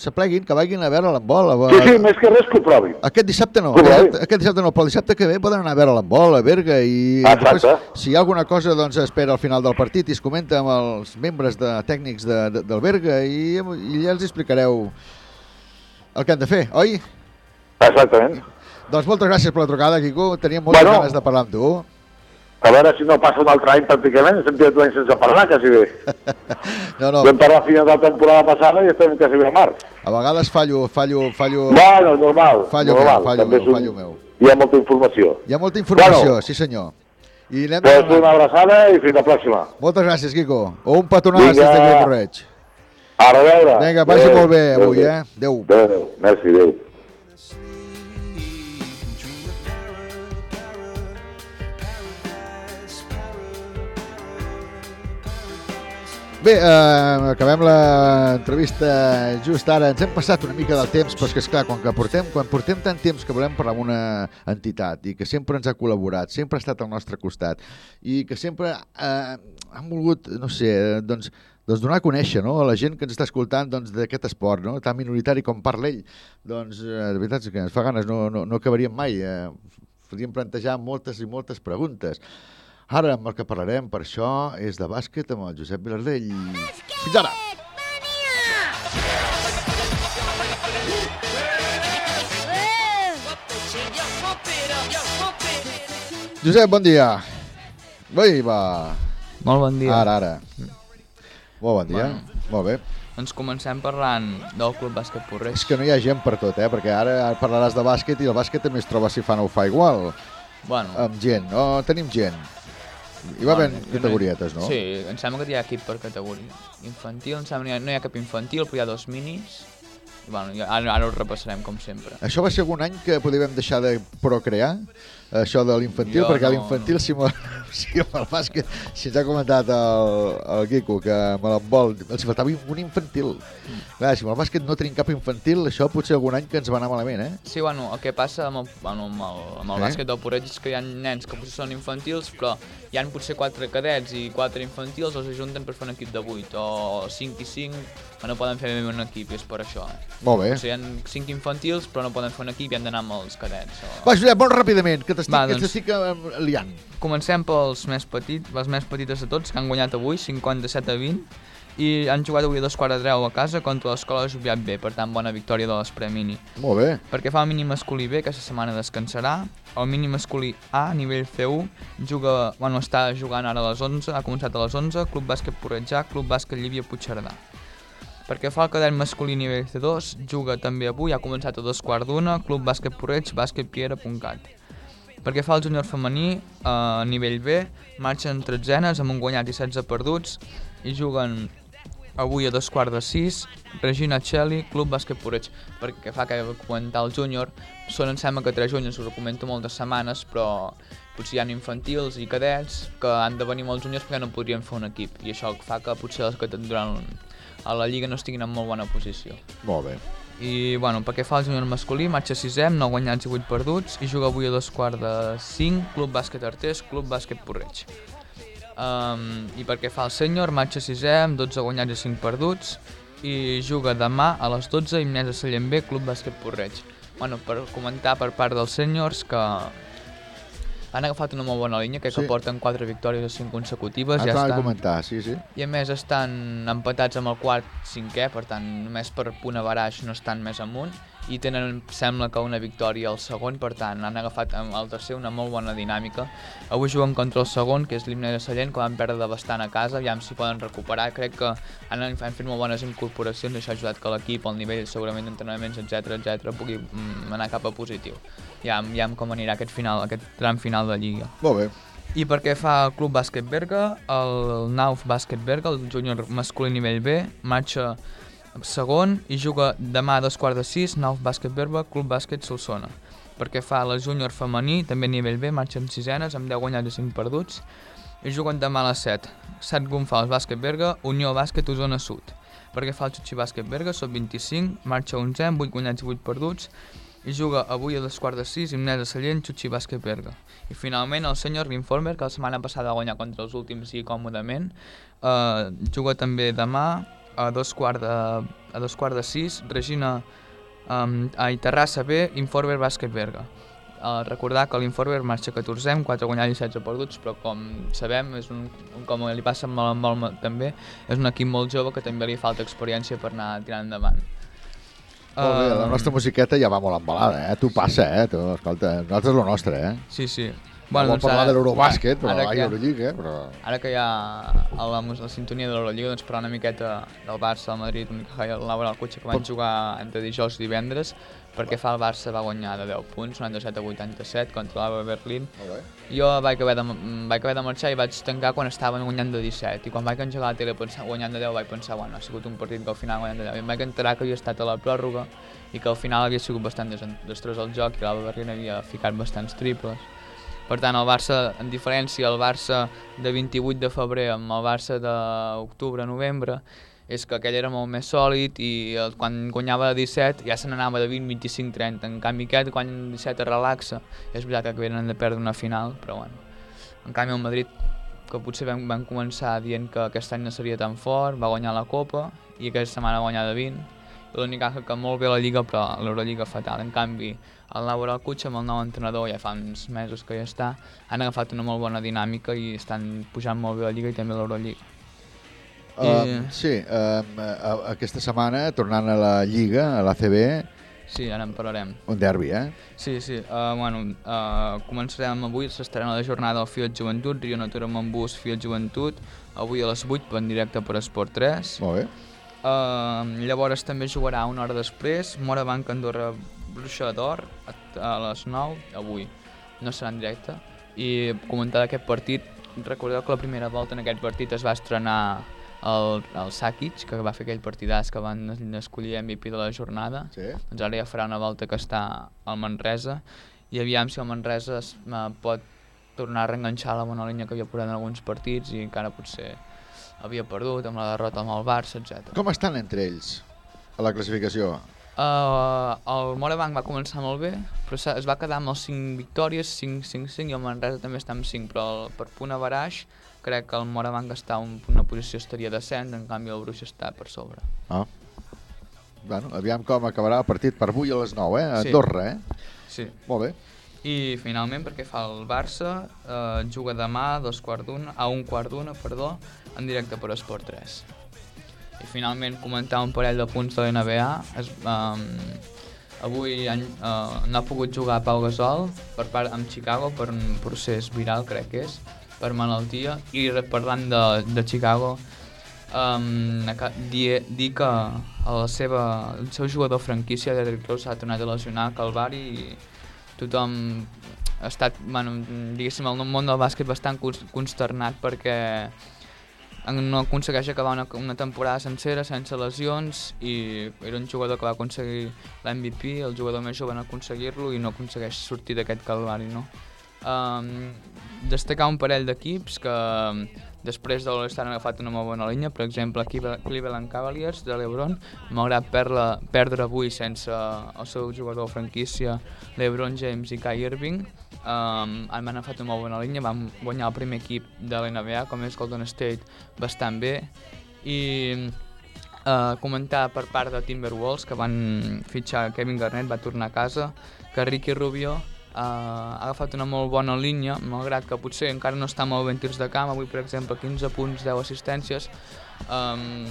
se pleguin, que vagin a veure l'embol. A, Sí, sí, més que res que ho provin. Aquest dissabte no, aquest, aquest dissabte no, però el dissabte que ve poden anar a veure l'embol, a Berga, i Exacte. després, si hi ha alguna cosa, doncs es espera al final del partit i es comenta amb els membres de tècnics de, de, del Berga i, i ja els explicareu el que han de fer, oi? Exactament. Doncs moltes gràcies per la trucada, Quico. Teníem moltes Bueno. ganes de parlar amb tu. A veure si no passa un altre any pràcticament, estem tirant l'any sense parlar, quasi bé. No, no, Vam parlar a final de la temporada passada i estem quasi bé a març. a vegades fallo, fallo, fallo... Bueno, normal. Fallo normal. meu, fallo També meu, un- fallo meu. Hi ha molta informació. Hi ha molta informació, Bueno. sí senyor. I anem Pues demanant. una abraçada i fins la pròxima. Moltes gràcies, Quico. O un petonàs des Vinga. d'aquí a reveure. Vinga, vagi molt bé avui, eh? Adéu. Adéu, adéu. Merci, adéu. Bé, eh, acabem l'entrevista just ara. Ens hem passat una mica del temps, però és que, esclar, quan, que portem, quan portem tant temps que volem parlar amb una entitat i que sempre ens ha col·laborat, sempre ha estat al nostre costat i que sempre eh, han volgut, no sé, doncs, doncs donar a conèixer no? a la gent que ens està escoltant doncs, d'aquest esport, no? tan minoritari com parla ell, doncs eh, de veritat que ens fa ganes, no, no, no acabaríem mai. Eh, podríem plantejar moltes i moltes preguntes. Ara amb el que parlarem per això és de bàsquet amb el Josep Vilardell. Fins ara! Josep, bon dia. Ui, va. Molt bon dia. Ara, ara. Molt bon dia. Bueno. Molt bé. Doncs comencem parlant del Club Bàsquet Porreig. És que no hi ha gent per tot, eh? Perquè ara parlaràs de bàsquet i el bàsquet també es troba si fa no ho fa igual. Bueno. Amb gent, no? Tenim gent. Hi va havent categorietes, no? Sí, em sembla que hi ha equip per categoria. Infantil, em sembla que no hi ha, no cap infantil, però hi ha dos minis. I, bueno, ara, ara ho repassarem, com sempre. Això va ser algun any que podíem deixar de procrear, això de l'infantil, perquè no- l'infantil, si, amb el- si amb el bàsquet, si ens ha comentat el, el Quico que amb el vol, els faltava un infantil. Mm. Clar, si amb el bàsquet no tenim cap infantil, això potser algun any que ens va anar malament, eh? Sí, bueno, el que passa amb el, bueno, amb el, amb el Eh? bàsquet del Porreig és que hi ha nens que potser són infantils, però hi han potser quatre cadets i quatre infantils, els ajunten per fer un equip de 8, o 5 i 5, que no poden fer bé un equip, i és per això. Molt bé. O sigui, hi ha 5 infantils, però no poden fer un equip i han d'anar amb els cadets. O... Va, Josep, molt ràpidament, que t'estic que doncs. eh, liant. Comencem pels més petits, les més petites de tots, que han guanyat avui, 57 a 20, i han jugat avui a dos quarts de deu a casa contra l'escola de Joviat B, per tant, bona victòria de l'Espremini. Molt bé. Perquè fa el mini masculí B, aquesta setmana descansarà. El mini masculí A, nivell C1, juga, bueno, està jugant ara a les 11, ha començat a les 11, Club Bàsquet Porretjà, Club Bàsquet Llívia Puigcerdà. Perquè fa el cadet masculí nivell C2, juga també avui, ha començat a dos quarts d'una, Club Bàsquet Porreig, bàsquetpiera.cat. Perquè fa el júnior femení, a nivell B, marxen tretzenes amb un guanyat i 16 perduts i juguen avui a dos quarts de sis, Regina Celli, Club Bàsquet Porreig. Perquè fa que comentar el júnior, són em sembla que tres júniors, us ho comento moltes setmanes, però potser hi ha infantils i cadets que han de venir molts júniors perquè no podrien fer un equip. I això fa que potser els que durant a la Lliga no estiguin en molt bona posició. Molt bé. I, bueno, perquè fa el júnior masculí, marxa sisè, amb 9 guanyats i 8 perduts, i juga avui a dos quarts de 5, Club Bàsquet Artés, Club Bàsquet Porreig. Um, I perquè fa el sènior, marxa sisè, amb 12 guanyats i 5 perduts, i juga demà a les 12, Imnesa Sallent B, Club Bàsquet Porreig. Bueno, per comentar per part dels sèniors que han agafat una molt bona línia, crec Sí. que porten 4 victòries o 5 consecutives. Ah, ja estan... comentar, sí, sí. I a més estan empatats amb el quart cinquè, per tant només per punt a baraix no estan més amunt i tenen, sembla que una victòria al segon, per tant han agafat amb el tercer una molt bona dinàmica. Avui juguen contra el segon, que és l'Himne de Sallent, que van perdre bastant a casa, aviam si poden recuperar. Crec que han, han fet molt bones incorporacions això ha ajudat que l'equip, el nivell segurament d'entrenaments, etc etc pugui mm, anar cap a positiu. Ja, ja com anirà aquest final, aquest tram final de Lliga. Molt bé. I perquè fa el Club Bàsquet Berga, el Nauf Bàsquet Berga, el júnior masculí nivell B, marxa segon i juga demà a dos quarts de sis, Nauf Bàsquet Berga, Club Bàsquet Solsona. Perquè fa la júnior femení, també nivell B, marxen sisenes amb 10 guanyats i 5 perduts i juguen demà a les 7. Sat Gonfals Bàsquet Berga, Unió Bàsquet Osona Sud. Perquè fa el Xuxi Bàsquet Berga, sub 25, marxa 11 amb 8 guanyats i 8 perduts i juga avui a les quarts de sis, Imnesa Sallent, Xuxi Bàsquet Berga. I finalment el senyor L'informer, que la setmana passada va guanyar contra els últims i còmodament, eh, juga també demà a dos quarts de, a dos quarts de sis, Regina um, a Terrassa B, Informer Bàsquet Berga. Uh, recordar que l'Informer marxa 14 amb 4 guanyats i 16 perduts, però com sabem, és un, com li passa amb el Malma també, és un equip molt jove que també li falta experiència per anar tirant endavant. Molt bé, la nostra musiqueta ja va molt embalada, eh? Tu passa, eh? Tu, escolta, nosaltres lo nostre, eh? Sí, sí. Bueno, Vol parlar de l'Eurobàsquet, però ara que- Eurolliga, eh? Però... Ara que hi ha a la, la sintonia de l'Eurolliga, doncs parlar una miqueta del Barça, del Madrid, un que el Laura al Cotxe, que van jugar entre dijous i divendres, perquè fa el Barça va guanyar de 10 punts, 97 a 87, contra l'Alba Berlín. Jo vaig haver, de, vaig haver de marxar i vaig tancar quan estaven guanyant de 17, i quan vaig engegar la tele pensar, guanyant de 10 vaig pensar, bueno, ha sigut un partit que al final guanyant de 10, i em vaig enterar que havia estat a la pròrroga i que al final havia sigut bastant destrós el joc i l'Alba Berlín havia ficat bastants triples. Per tant, el Barça, en diferència el Barça de 28 de febrer amb el Barça d'octubre-novembre, és que aquell era molt més sòlid i el, quan guanyava de 17 ja se n'anava de 20, 25, 30. En canvi aquest, quan 17 es relaxa, és veritat que venen de perdre una final, però bueno. En canvi el Madrid, que potser vam, vam començar dient que aquest any no seria tan fort, va guanyar la Copa i aquesta setmana va guanyar de 20. I l'únic que, que molt bé la Lliga, però l'Eurolliga fatal. En canvi, el Laura Cutxa amb el nou entrenador, ja fa uns mesos que ja està, han agafat una molt bona dinàmica i estan pujant molt bé la Lliga i també l'Eurolliga. Uh, sí, um, aquesta setmana, tornant a la Lliga, a l'ACB, Sí, ara en parlarem. un derbi, eh? Sí, sí. Uh, bueno, uh, començarem avui, s'estarà la jornada del Fiat Joventut, Rio Natura Montbus, Fiat Joventut, avui a les 8 en directe per Esport 3. Molt bé. Uh, llavors també jugarà una hora després, Morabanc Andorra Bruixa d'Or a, a les 9, avui. No serà en directe. I comentar d'aquest partit, recordeu que la primera volta en aquest partit es va estrenar el, el Sakic, que va fer aquell partidàs que van escollir MVP de la jornada. Sí. Doncs ara ja farà una volta que està al Manresa i aviam si el Manresa es, eh, pot tornar a reenganxar la bona línia que havia posat en alguns partits i encara potser havia perdut amb la derrota amb el Barça, etc. Com estan entre ells a la classificació? Uh, el Morabanc va començar molt bé, però es va quedar amb els 5 victòries, 5-5-5, i el Manresa també està amb 5, però el, per punt a baraix crec que el Morabanc està en una posició estaria decent, en canvi el Bruix està per sobre. Ah. Bueno, aviam com acabarà el partit per avui a les 9, eh? A Sí. Andorra, eh? Sí. Molt bé. I finalment, perquè fa el Barça, eh, juga demà a dos quarts d'una, a un quart d'una, perdó, en directe per Esport 3. I finalment comentar un parell de punts de l'NBA. Es, um, avui han, uh, no ha pogut jugar Pau Gasol per part amb Chicago per un procés viral, crec que és, per malaltia. I parlant de, de Chicago, um, dir, que la seva, el seu jugador franquícia, Derrick Rose, s'ha tornat a lesionar a Calvari i tothom ha estat, bueno, diguéssim, el món del bàsquet bastant cons- consternat perquè no aconsegueix acabar una, una temporada sencera sense lesions i era un jugador que va aconseguir l'MVP, el jugador més jove en aconseguir-lo i no aconsegueix sortir d'aquest calvari, no? Um, destacar un parell d'equips que um, després de l'All-Star han agafat una molt bona línia, per exemple Cleve- Cleveland Cavaliers de l'Ebron, malgrat perdre, perdre avui sense el seu jugador franquícia l'Ebron James i Kai Irving, um, han agafat una molt bona línia, van guanyar el primer equip de l'NBA, com és Golden State, bastant bé, i uh, comentar per part de Timberwolves que van fitxar Kevin Garnett, va tornar a casa, que Ricky Rubio uh, ha agafat una molt bona línia, malgrat que potser encara no està molt ben tirs de camp, avui per exemple 15 punts, 10 assistències. Um,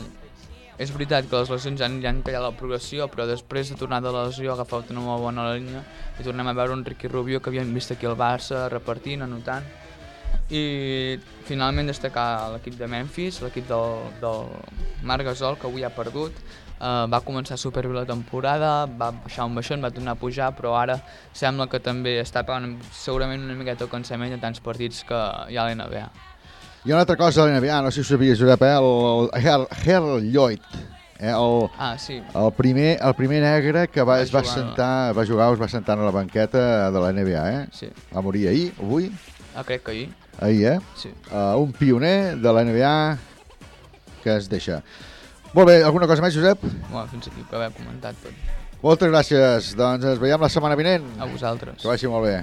és veritat que les lesions ja han, ja han tallat la progressió, però després de tornar de la lesió ha agafat una molt bona línia i tornem a veure un Ricky Rubio que havíem vist aquí al Barça repartint, anotant. I finalment destacar l'equip de Memphis, l'equip del, del Marc Gasol, que avui ha perdut. Uh, va començar superbé la temporada, va baixar un baixón, va tornar a pujar, però ara sembla que també està pagant segurament una miqueta de cansament de tants partits que hi ha a l'NBA. Hi ha una altra cosa a l'NBA, no sé si ho sabies, Josep, eh? el, el Hal Lloyd, eh? el, Ah, sí. el, primer, el primer negre que va, Va es va jugar- sentar, va jugar es va sentar a la banqueta de la NBA, eh? Sí. Va morir ahir, avui, Ah, crec que ahir. ahir, eh? Sí. Uh, un pioner de la NBA que es deixa. Molt bé, alguna cosa més, Josep? Bueno, fins aquí que haver comentat tot. Moltes gràcies. Doncs ens veiem la setmana vinent. A vosaltres. Que vagi molt bé.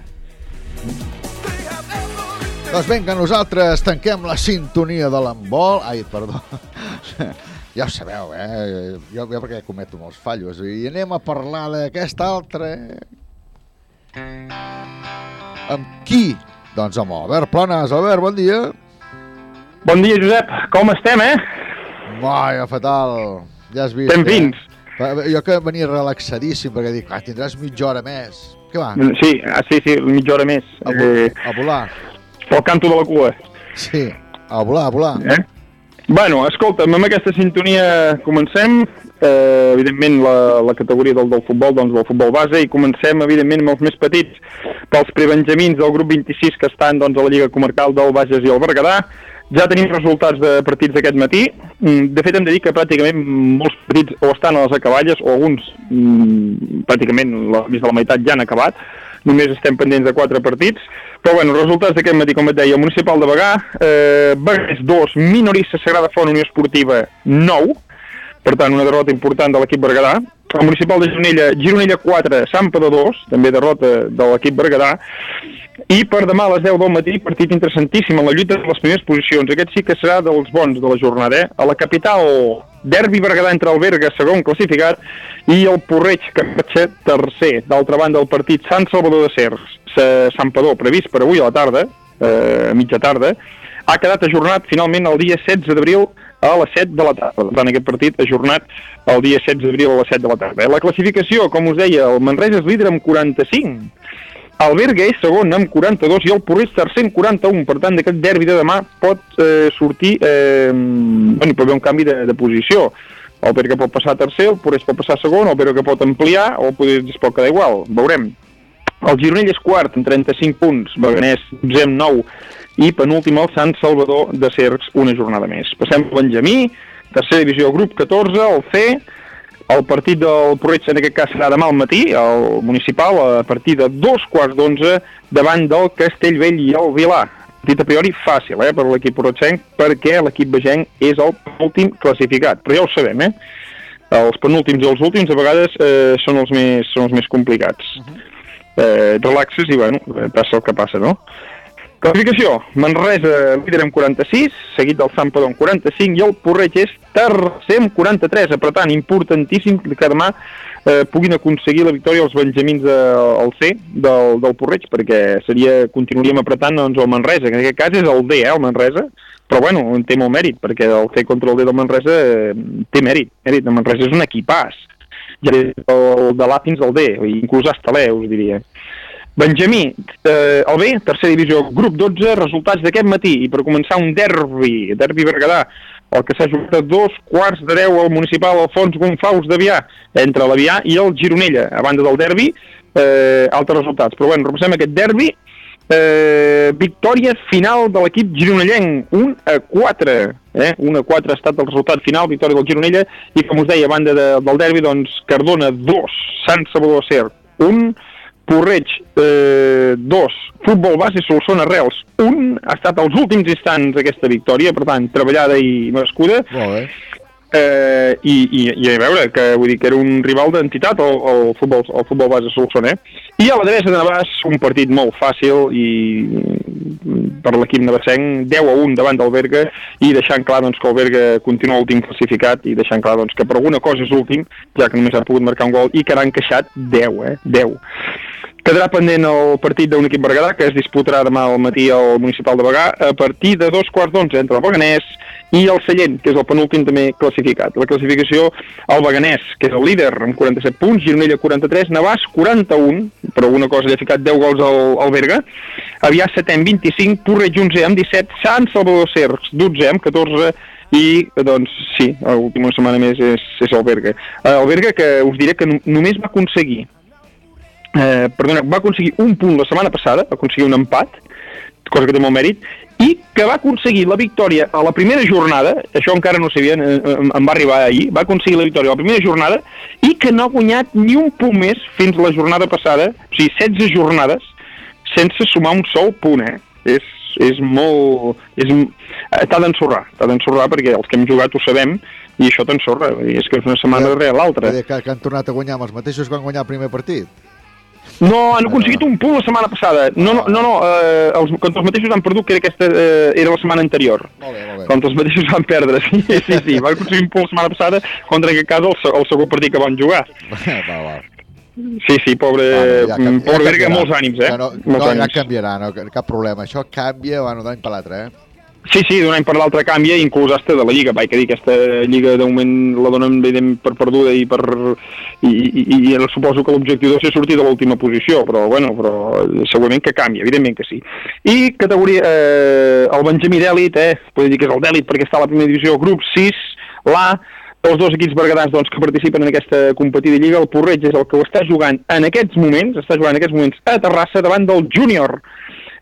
Doncs vinga, nosaltres tanquem la sintonia de l'embol. Ai, perdó. Ja ho sabeu, eh? Jo, jo perquè cometo molts fallos. I anem a parlar d'aquest altre... Amb qui? Doncs amb Albert Planes. Albert, bon dia. Bon dia, Josep. Com estem, eh? Vaja, fatal. Ja has vist, Estem fins. Eh? Jo que venia relaxadíssim, perquè dic, ah, tindràs mitja hora més. Què va? Sí, ah, sí, sí, mitja hora més. A, Eh, a volar. pel canto de la cua. Sí, a volar, a volar. Eh? Bueno, escolta'm, amb aquesta sintonia comencem, eh, evidentment la, la categoria del, del futbol, doncs del futbol base, i comencem evidentment amb els més petits, pels prebenjamins del grup 26 que estan doncs, a la Lliga Comarcal del Bages i el Berguedà. Ja tenim resultats de partits d'aquest matí. Mm, De fet, hem de dir que pràcticament molts partits o estan a les acaballes, o alguns mm, pràcticament la, més de la meitat ja han acabat. Només estem pendents de quatre partits. Però bueno, resultats d'aquest matí, com et deia, Municipal de Bagà, eh, Bagués 2, Minorista Sagrada Font Unió Esportiva 9, per tant, una derrota important de l'equip berguedà. El municipal de Gironella, Gironella 4, Sant Padó 2, també derrota de l'equip berguedà. I per demà a les 10 del matí, partit interessantíssim en la lluita de les primeres posicions. Aquest sí que serà dels bons de la jornada. Eh? A la capital, derbi berguedà entre el Berga, segon classificat, i el Porreig, que ser tercer. D'altra banda, el partit Sant Salvador de Cers, Sa- Sant Padó, previst per avui a la tarda, eh, a mitja tarda, ha quedat ajornat finalment el dia 16 d'abril a les 7 de la tarda. Per tant, aquest partit ajornat el dia 16 d'abril a les 7 de la tarda. La classificació, com us deia, el Manresa és líder amb 45. El Berga és segon amb 42 i el Porreig tercer amb 41. Per tant, d'aquest derbi de demà pot eh, sortir... Eh, bueno, hi pot haver un canvi de, de posició. El Berga pot passar tercer, el Porreig pot passar segon, el Berga pot ampliar o potser es pot quedar igual. Veurem. El Gironell és quart amb 35 punts, Beganès 12 amb 9 i penúltim el Sant Salvador de Cercs una jornada més. Passem al Benjamí, tercera divisió grup 14, el C, el partit del Porreig en aquest cas serà demà al matí, el municipal, a partir de dos quarts d'onze davant del Castellvell i el Vilà. Partit a priori fàcil eh, per l'equip porretsenc perquè l'equip vegenc és el últim classificat, però ja ho sabem, eh? Els penúltims i els últims a vegades eh, són, els més, són els més complicats. Eh, et relaxes i, bueno, eh, passa el que passa, no? Classificació, Manresa líder amb 46, seguit del Sant Padó amb 45 i el Porreig és tercer amb 43, per tant, importantíssim que demà eh, puguin aconseguir la victòria els benjamins de, al C del, del Porreig, perquè seria, continuaríem apretant doncs, el Manresa, que en aquest cas és el D, eh, el Manresa, però bueno, en té molt mèrit, perquè el C contra el D del Manresa eh, té mèrit, mèrit, el Manresa és un equipàs, ja des del, de l'A fins al D, inclús hasta l'E, us diria. Benjamí, eh, el B, tercera divisió, grup 12, resultats d'aquest matí, i per començar un derbi, derbi Berguedà, el que s'ha jugat a dos quarts de deu al municipal Alfons Gonfaus d'Avià, entre l'Avià i el Gironella, a banda del derbi, eh, altres resultats. Però bueno, repassem aquest derbi, eh, victòria final de l'equip gironellenc, 1 a 4, eh? 1 a 4 ha estat el resultat final, victòria del Gironella, i com us deia, a banda de, del derbi, doncs Cardona 2, Sant Salvador Cer 1, Porreig, eh, 2, Futbol Base Solsona Reals, 1, ha estat als últims instants aquesta victòria, per tant, treballada i merescuda. Molt bé. Eh, i, i, I a veure, que vull dir que era un rival d'entitat el, el, futbol, el futbol base Solsona, eh? I a la Devesa de Navàs, un partit molt fàcil i per l'equip navasenc, 10 a 1 davant del Berga i deixant clar doncs, que el Berga continua últim classificat i deixant clar doncs, que per alguna cosa és últim, ja que només ha pogut marcar un gol i que n'ha encaixat 10, eh? 10. Quedarà pendent el partit d'un equip berguedà que es disputarà demà al matí al Municipal de Bagà a partir de dos quarts d'onze entre el Beganès i el Sallent, que és el penúltim també classificat. La classificació, el Beganès, que és el líder amb 47 punts, Gironella 43, Navàs 41, però alguna cosa li ha ficat 10 gols al, al Berga, Avià 7 amb 25, Porreig 11 amb 17, Sant Salvador Cercs 12 amb 14 i, doncs, sí, l'última setmana més és, és el Berga. Eh, El Berga que us diré que no, només va aconseguir eh, perdona, va aconseguir un punt la setmana passada, va aconseguir un empat, cosa que té molt mèrit, i que va aconseguir la victòria a la primera jornada, això encara no ho sabia, eh, em va arribar ahir, va aconseguir la victòria a la primera jornada i que no ha guanyat ni un punt més fins la jornada passada, o sigui, 16 jornades, sense sumar un sol punt, eh? És, és molt... És, eh, t'ha d'ensorrar, t'ha d'ensorrar perquè els que hem jugat ho sabem, i això t'ensorra, és que és una setmana darrere l'altra. Que, que han tornat a guanyar amb els mateixos que van guanyar el primer partit. No, han aconseguit un punt la setmana passada. No, no, no, no eh, els, contra els mateixos han perdut, que era, aquesta, eh, era la setmana anterior. Molt bé, molt bé. Contra els mateixos van perdre, sí, sí, sí. Van aconseguir un punt la setmana passada contra, en aquest cas, el, el segon partit que van jugar. va, va. Sí, sí, pobre, ja, mm, canvi- pobre ja canviarà. molts ànims, eh? Ja no, molts no, ja canviarà, no, cap problema. Això canvia, bueno, d'un any per l'altre, eh? Sí, sí, d'un any per l'altre canvia, inclús hasta de la Lliga. Vaig que dir, aquesta Lliga de moment la donen evident per perduda i per... I, i, i suposo que l'objectiu ser sortir de l'última posició, però, bueno, però segurament que canvia, evidentment que sí. I categoria, eh, el Benjamí d'èlit, eh, podria dir que és el d'èlit perquè està a la primera divisió, grup 6, l'A, els dos equips bergadans doncs, que participen en aquesta competida lliga, el Porreig és el que ho està jugant en aquests moments, està jugant en aquests moments a Terrassa davant del Júnior.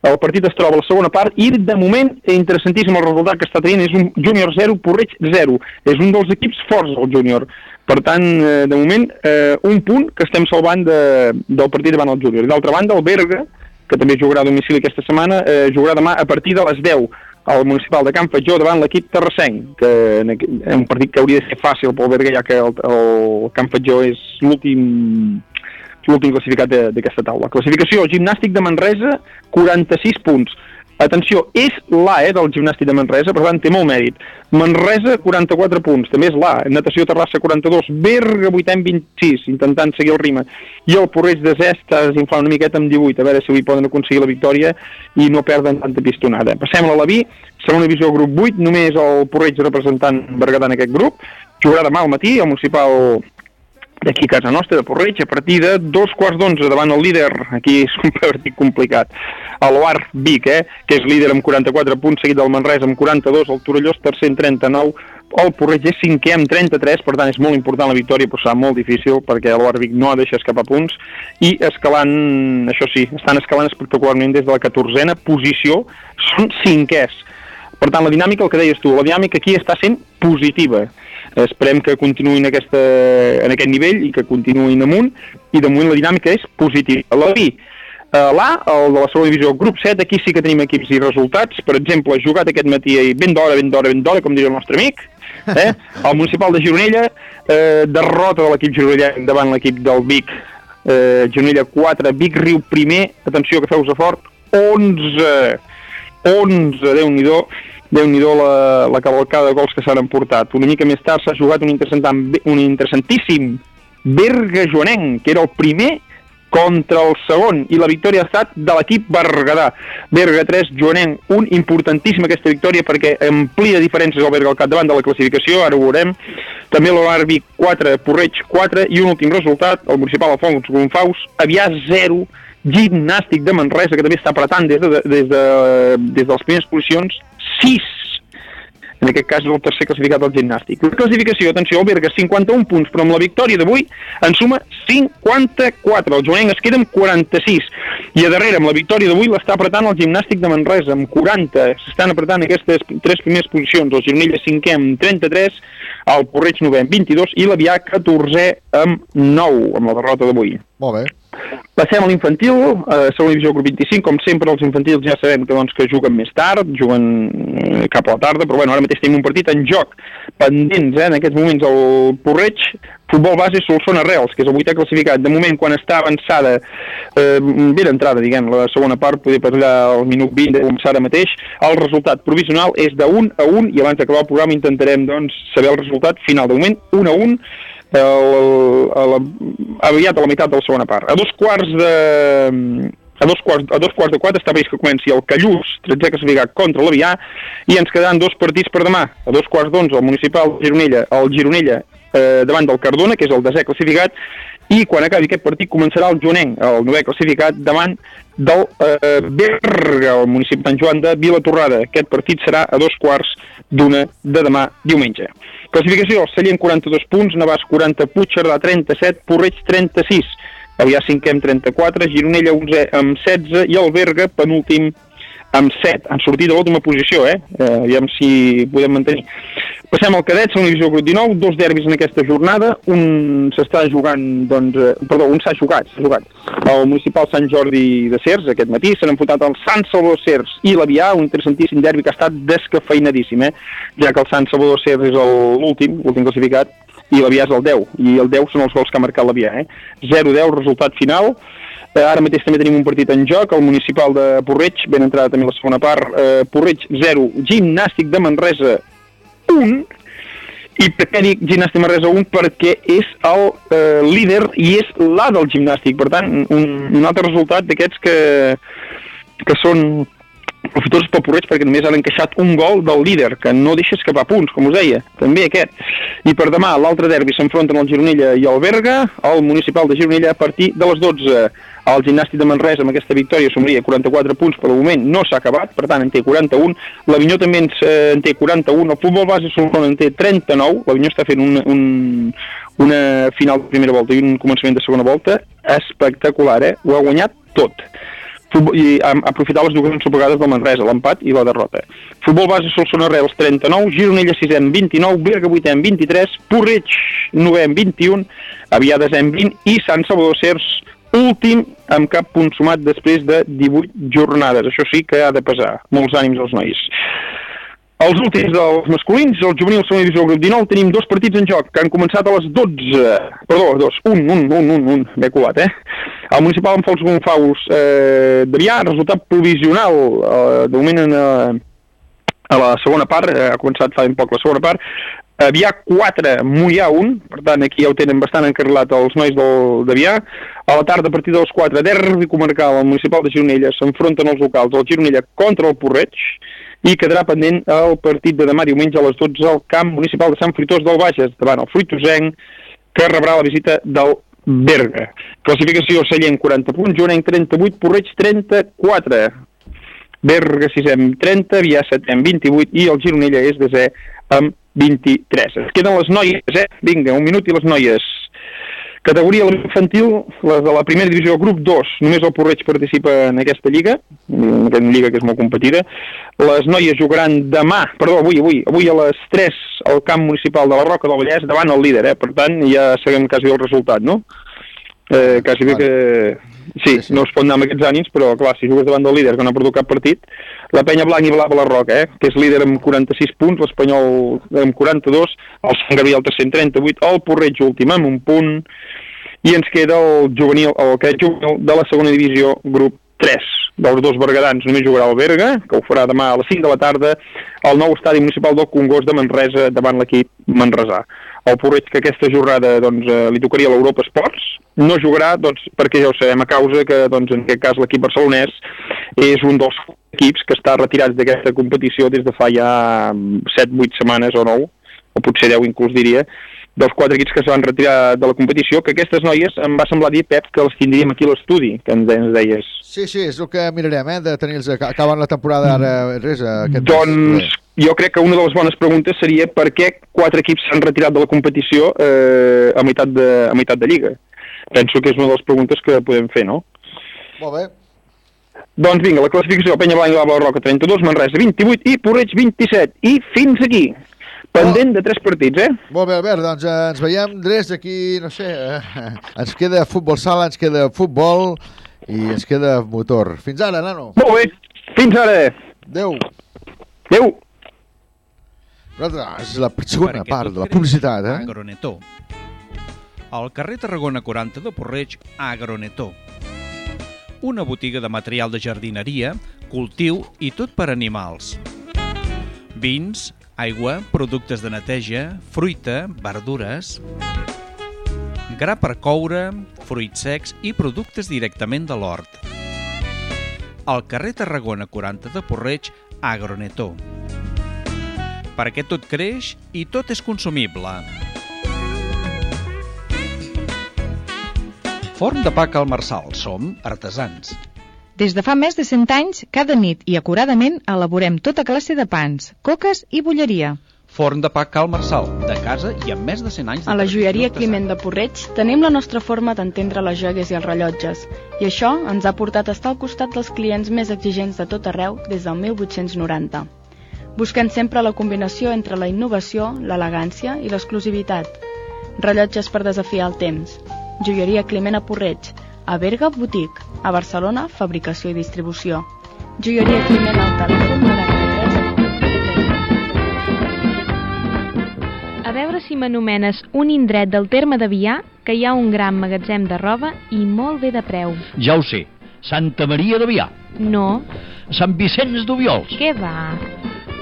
El partit es troba a la segona part i de moment, interessantíssim el resultat que està tenint, és un Júnior 0, Porreig 0. És un dels equips forts, el Júnior. Per tant, eh, de moment, eh, un punt que estem salvant de, del partit davant el Júnior. D'altra banda, el Berga, que també jugarà a domicili aquesta setmana, eh, jugarà demà a partir de les 10 al municipal de Can Fatjó davant l'equip terrassenc, que és un partit que hauria de ser fàcil pel Berga, ja que el, el Can Fatjó és l'últim l'últim classificat d'aquesta taula. Classificació, gimnàstic de Manresa, 46 punts. Atenció, és l'A eh, del gimnàstic de Manresa, per tant té molt mèrit. Manresa, 44 punts, també és l'A. Natació Terrassa, 42. Berga, 8 amb 26, intentant seguir el ritme. I el Porreig de Zest està desinflant una miqueta amb 18, a veure si avui poden aconseguir la victòria i no perden tanta pistonada. Passem a l'Alaví, segona divisió grup 8, només el Porreig representant Berguedà en aquest grup. Jugarà demà al matí, al municipal d'aquí a casa nostra, de Porreig, a partir de dos quarts d'onze davant el líder, aquí és un partit complicat, a l'Oar Vic, eh, que és líder amb 44 punts, seguit del Manresa amb 42, el Torelló és tercer amb 39, el Porreig és cinquè amb 33, per tant és molt important la victòria, però serà molt difícil perquè l'Oar Vic no ha deixat escapar punts, i escalant, això sí, estan escalant espectacularment des de la 14a posició, són cinquers. Per tant, la dinàmica, el que deies tu, la dinàmica aquí està sent positiva. Esperem que continuïn aquesta, en aquest nivell i que continuïn amunt, i de moment la dinàmica és positiva. La B, eh, l'A, el de la segona divisió, grup 7, aquí sí que tenim equips i resultats. Per exemple, ha jugat aquest matí i ben d'hora, ben d'hora, ben d'hora, com diria el nostre amic, eh? el municipal de Gironella, eh, derrota de l'equip gironella davant l'equip del Vic, eh, Gironella 4, Vic Riu primer, atenció que feu-vos fort, 11, 11, Déu-n'hi-do, déu nhi la, la cavalcada de gols que s'han emportat. Una mica més tard s'ha jugat un, un interessantíssim Berga Joanenc, que era el primer contra el segon, i la victòria ha estat de l'equip Berguedà. Berga 3, Joanenc 1, importantíssima aquesta victòria perquè amplia diferències al Berga al capdavant de la classificació, ara ho veurem. També l'Arbi 4, Porreig 4, i un últim resultat, el municipal Alfons Gonfaus, Avià 0, gimnàstic de Manresa, que també està apretant des de, des de, des de les primeres posicions, 6 en aquest cas és el tercer classificat del gimnàstic. La classificació, atenció, el Berga 51 punts, però amb la victòria d'avui en suma 54. El Joanenc es queda amb 46. I a darrere, amb la victòria d'avui, l'està apretant el gimnàstic de Manresa amb 40. S'estan apretant aquestes tres primeres posicions. El Gironella 5è amb 33, el Porreig 9è amb 22 i l'Avià 14è amb 9, amb la derrota d'avui. Molt bé. Passem a l'infantil, eh, segona divisió grup 25, com sempre els infantils ja sabem que, doncs, que juguen més tard, juguen eh, cap a la tarda, però bueno, ara mateix tenim un partit en joc pendents, eh, en aquests moments el Porreig, futbol base Solsona Reals, que és el vuitè classificat. De moment, quan està avançada, eh, ben entrada, diguem, la segona part, poder allà al minut 20 de començar ara mateix, el resultat provisional és de 1 a 1 i abans d'acabar el programa intentarem doncs, saber el resultat final. De moment, 1 a 1, el, a la, aviat a la meitat de la segona part. A dos quarts de... A dos, quarts, a dos quarts de quatre està previst que comenci el Callús, 13 classificat contra l'Avià, i ens quedaran dos partits per demà. A dos quarts d'onze, el municipal Gironella, el Gironella eh, davant del Cardona, que és el desè classificat, i quan acabi aquest partit començarà el Joanenc, el novè classificat, davant del eh, Berga, el municipi de Sant Joan de Vilatorrada. Aquest partit serà a dos quarts d'una de demà diumenge. Classificació, Sallent 42 punts, Navàs 40, Puigcerdà 37, Porreig 36, Avià 5 amb 34, Gironella 11 amb 16 i el Berga penúltim amb 7, han sortit a l'última posició, eh? eh? Aviam si podem mantenir. Passem al cadet, segona divisió grup 19, dos derbis en aquesta jornada, un s'està jugant, doncs, eh, perdó, un s'ha jugat, s'ha jugat al municipal Sant Jordi de Cers aquest matí, s'han enfrontat el Sant Salvador Cers i l'Avià, un interessantíssim derbi que ha estat descafeinadíssim, eh? ja que el Sant Salvador Cers és l'últim, l'últim classificat, i l'Avià és el 10, i el 10 són els gols que ha marcat l'Avià, eh? 0-10, resultat final, ara mateix també tenim un partit en joc, el municipal de Porreig, ben entrada també la segona part, eh, Porreig 0, gimnàstic de Manresa 1, i per què dic gimnàstic Manresa 1? Perquè és el eh, líder i és l'A del gimnàstic, per tant, un, un altre resultat d'aquests que, que són profitors pel Porreig perquè només han encaixat un gol del líder, que no deixa escapar punts, com us deia, també aquest. I per demà, l'altre derbi s'enfronten el Gironella i el Berga, el municipal de Gironella a partir de les 12. El gimnàstic de Manresa amb aquesta victòria sumaria 44 punts, per al moment no s'ha acabat, per tant en té 41, l'Avinyó també en, eh, en té 41, el futbol base Solsona en té 39, l'Avinyó està fent un, un, una final de primera volta i un començament de segona volta. Espectacular, eh? Ho ha guanyat tot i aprofitat les dues ensopegades del Manresa, l'empat i la derrota. Futbol base Solsona Reus 39, Gironella 6 en 29, Berga 8 en 23, Porreig 9 en 21, Avià 10 en 20 i Sant Salvador Cers últim amb cap punt sumat després de 18 jornades. Això sí que ha de pesar. Molts ànims als nois. Els últims dels masculins, el juvenil segona divisió grup 19, tenim dos partits en joc que han començat a les 12, perdó, dos, un, un, un, un, un, m'he colat, eh? El municipal amb Fons Gonfaus eh, d'Avià, resultat provisional, eh, de moment en, eh, a la segona part, eh, ha començat fa ben poc la segona part, Avià 4, Mollà 1, per tant aquí ja ho tenen bastant encarrilat els nois del- d'Avià. A la tarda, a partir dels 4, derbi comarcal, el municipal de Gironella s'enfronten els locals, el Gironella contra el Porreig, i quedarà pendent el partit de demà diumenge a les 12 al camp municipal de Sant Fruitós del Bages, davant el Fruitosenc, que rebrà la visita del Berga. Classificació Sallent 40 punts, Joanenc 38, Porreig 34, Berga 6 amb 30, Vià 7 amb 28 i el Gironella és desè amb 23. Es queden les noies, eh? Vinga, un minut i les noies. Categoria infantil, les de la primera divisió, grup 2, només el Porreig participa en aquesta lliga, en aquesta lliga que és molt competida. Les noies jugaran demà, perdó, avui, avui, avui a les 3 al camp municipal de la Roca del Vallès davant el líder, eh? per tant ja sabem quasi el resultat, no? Eh, quasi bé que... Sí, no es pot anar amb aquests ànims, però clar, si jugues davant del líder que no ha perdut cap partit, la penya blanca i blava la Roca, eh, que és líder amb 46 punts, l'Espanyol amb 42, el Sant Gabriel tercer amb 38, el Porreig últim amb un punt, i ens queda el juvenil, el que juvenil de la segona divisió, grup 3. Dels dos bergadans només jugarà el Berga, que ho farà demà a les 5 de la tarda, al nou estadi municipal del Congost de Manresa davant l'equip manresà. El Porreig que aquesta jornada doncs, eh, li tocaria a l'Europa Sports, no jugarà doncs, perquè ja ho sabem, a causa que doncs, en aquest cas l'equip barcelonès és un dels equips que està retirats d'aquesta competició des de fa ja 7-8 setmanes o 9, o potser 10 inclús diria, dels quatre equips que es van retirar de la competició, que aquestes noies em va semblar dir, Pep, que les tindríem aquí a l'estudi, que ens, ens deies. Sí, sí, és el que mirarem, eh, de tenir-los... ac- Acaben la temporada ara, res, aquest... Doncs jo crec que una de les bones preguntes seria per què quatre equips s'han retirat de la competició eh, a, meitat de, a meitat de lliga. Penso que és una de les preguntes que podem fer, no? Molt bé. Doncs vinga, la classificació, Penya Blanca i la Roca 32, Manresa 28 i Porreig 27. I fins aquí. Pendent de tres partits, eh? Molt bé, Albert, doncs eh, ens veiem res aquí, no sé, eh, ens queda futbol sala, ens queda futbol i ens queda motor. Fins ara, nano. Molt bé, fins ara. Adéu. Adéu. Nosaltres, és la segona Perquè part de la publicitat, eh? Agronetó. Al carrer Tarragona 40 de Porreig, Agronetó. Una botiga de material de jardineria, cultiu i tot per animals. Vins, aigua, productes de neteja, fruita, verdures, gra per coure, fruits secs i productes directament de l'hort. Al carrer Tarragona 40 de Porreig, Agronetó. Perquè tot creix i tot és consumible. Forn de pa Cal Marçal. Som artesans. Des de fa més de 100 anys, cada nit i acuradament elaborem tota classe de pans, coques i bulleria. Forn de pa Cal Marçal, de casa i amb més de 100 anys de A la joieria artesana. Climent de Porreig tenim la nostra forma d'entendre les joies i els rellotges. I això ens ha portat a estar al costat dels clients més exigents de tot arreu des del 1890. Busquem sempre la combinació entre la innovació, l'elegància i l'exclusivitat. Rellotges per desafiar el temps. Joieria Climent a Porreig. A Berga, Boutique. A Barcelona, fabricació i distribució. Joieria Climent al telèfon 93 A veure si m'anomenes un indret del terme de Vià que hi ha un gran magatzem de roba i molt bé de preu. Ja ho sé. Santa Maria de Vià. No, Sant Vicenç d'Ubiols. què va?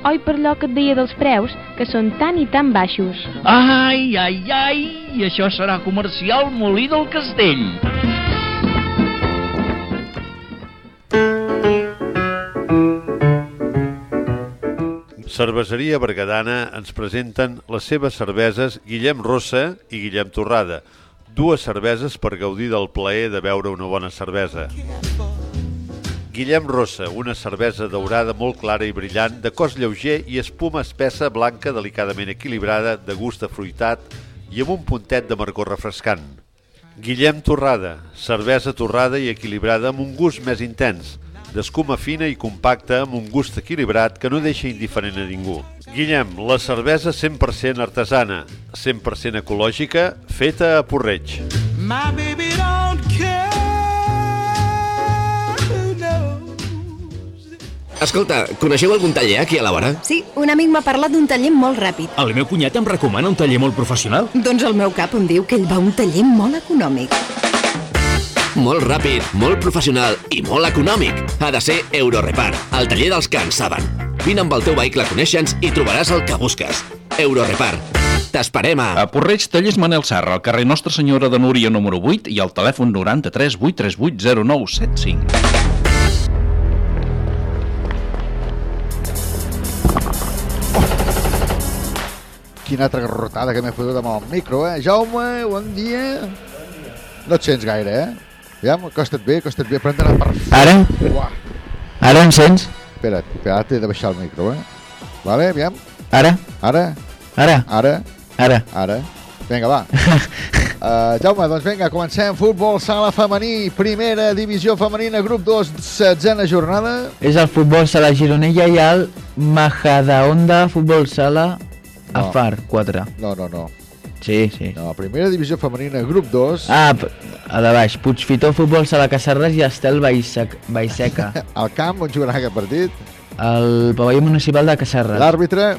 Oi per allò que et deia dels preus, que són tan i tan baixos. Ai, ai, ai, i això serà comercial Molí del Castell. Cerveseria Bergadana ens presenten les seves cerveses Guillem Rossa i Guillem Torrada, dues cerveses per gaudir del plaer de beure una bona cervesa. Guillem Rossa, una cervesa daurada molt clara i brillant, de cos lleuger i espuma espessa, blanca, delicadament equilibrada, de gust afruitat i amb un puntet d'amargor refrescant. Guillem Torrada, cervesa torrada i equilibrada amb un gust més intens, d'escuma fina i compacta amb un gust equilibrat que no deixa indiferent a ningú. Guillem, la cervesa 100% artesana, 100% ecològica, feta a Porreig. My baby don't care. Escolta, coneixeu algun taller aquí a la vora? Sí, un amic m'ha parlat d'un taller molt ràpid. El meu cunyat em recomana un taller molt professional. Doncs el meu cap em diu que ell va a un taller molt econòmic. Molt ràpid, molt professional i molt econòmic. Ha de ser Eurorepar, el taller dels que en saben. Vine amb el teu vehicle a conèixer-nos i trobaràs el que busques. Eurorepar. T'esperem a... A Porreig, tallers Manel Serra, al carrer Nostra Senyora de Núria número 8 i al telèfon 93 838 0975. Quina altra garrotada que m'he fotut amb el micro, eh? Jaume, bon dia. No et sents gaire, eh? Aviam, acosta't bé, acosta't bé, però hem d'anar per... Ara? Uah. Ara em sents? Espera't, espera't, ara t'he de baixar el micro, eh? Vale, aviam. Ara? Ara? Ara? Ara? Ara? Ara? Vinga, va. Uh, Jaume, doncs vinga, comencem. Futbol sala femení, primera divisió femenina, grup 2, setzena jornada. És el futbol sala Gironella i el Majadahonda futbol sala No. Afar 4. No, no, no. Sí, sí. No, primera divisió femenina, grup 2. Ah, a de baix. Puigfitó futbol sala Casarres i Estel Baisec, Baiseca. Al camp on jugarà aquest partit? El pavelló municipal de Casarres. L'àrbitre?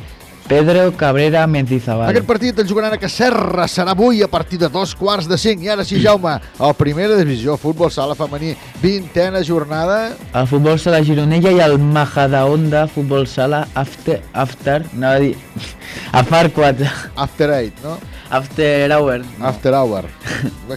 Pedro Cabrera Mendizabal. Aquest partit el jugaran a Cacerra, serà avui a partir de dos quarts de cinc. I ara sí, Jaume, el primera divisió, futbol sala femení, vintena jornada. El futbol sala Gironella i el Majadahonda futbol sala After, after anava a dir, Afar 4. After eight, no? After hour. After hour.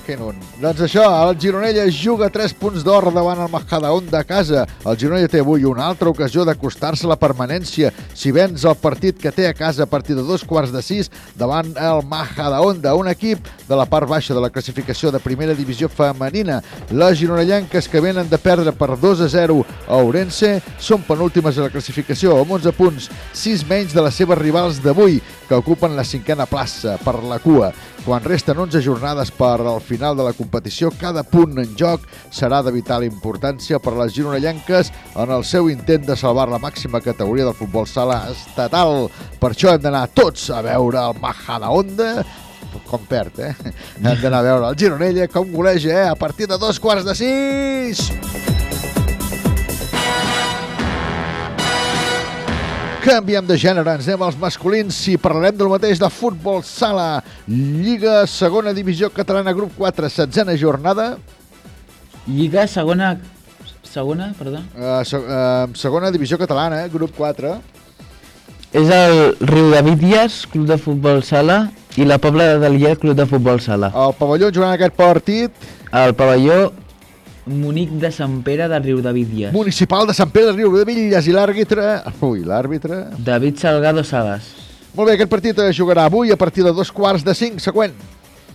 Que no. Doncs això, el Gironella juga 3 punts d'or davant el Majadahonda a casa. El Gironella té avui una altra ocasió d'acostar-se a la permanència si vens el partit que té a casa a partir de dos quarts de sis davant el Majadahonda, un equip de la part baixa de la classificació de primera divisió femenina. Les gironellanques que venen de perdre per 2 a 0 a Ourense són penúltimes a la classificació amb 11 punts, 6 menys de les seves rivals d'avui, que ocupen la cinquena plaça per la cua. Quan resten 11 jornades per al final de la competició, cada punt en joc serà de vital importància per a les gironellanques en el seu intent de salvar la màxima categoria del futbol sala estatal. Per això hem d'anar tots a veure el Majadahonda com perd, eh? Hem d'anar a veure el Gironella com goleja, eh? A partir de dos quarts de sis! Canviem de gènere, ens anem als masculins i parlarem del mateix de futbol sala. Lliga, segona divisió catalana, grup 4, setzena jornada. Lliga segona... Segona, perdó. Uh, se, uh, segona divisió catalana, eh? grup 4. És el Riu David Díaz, club de futbol sala, i la Pobla de Dalier, club de futbol sala. El pavelló jugant aquest partit. El pavelló Munic de Sant Pere de Riudevídies. Municipal de Sant Pere de Riu de Villes i l'àrbitre... Ui, l'àrbitre... David Salgado Salas. Molt bé, aquest partit es jugarà avui a partir de dos quarts de cinc. Següent.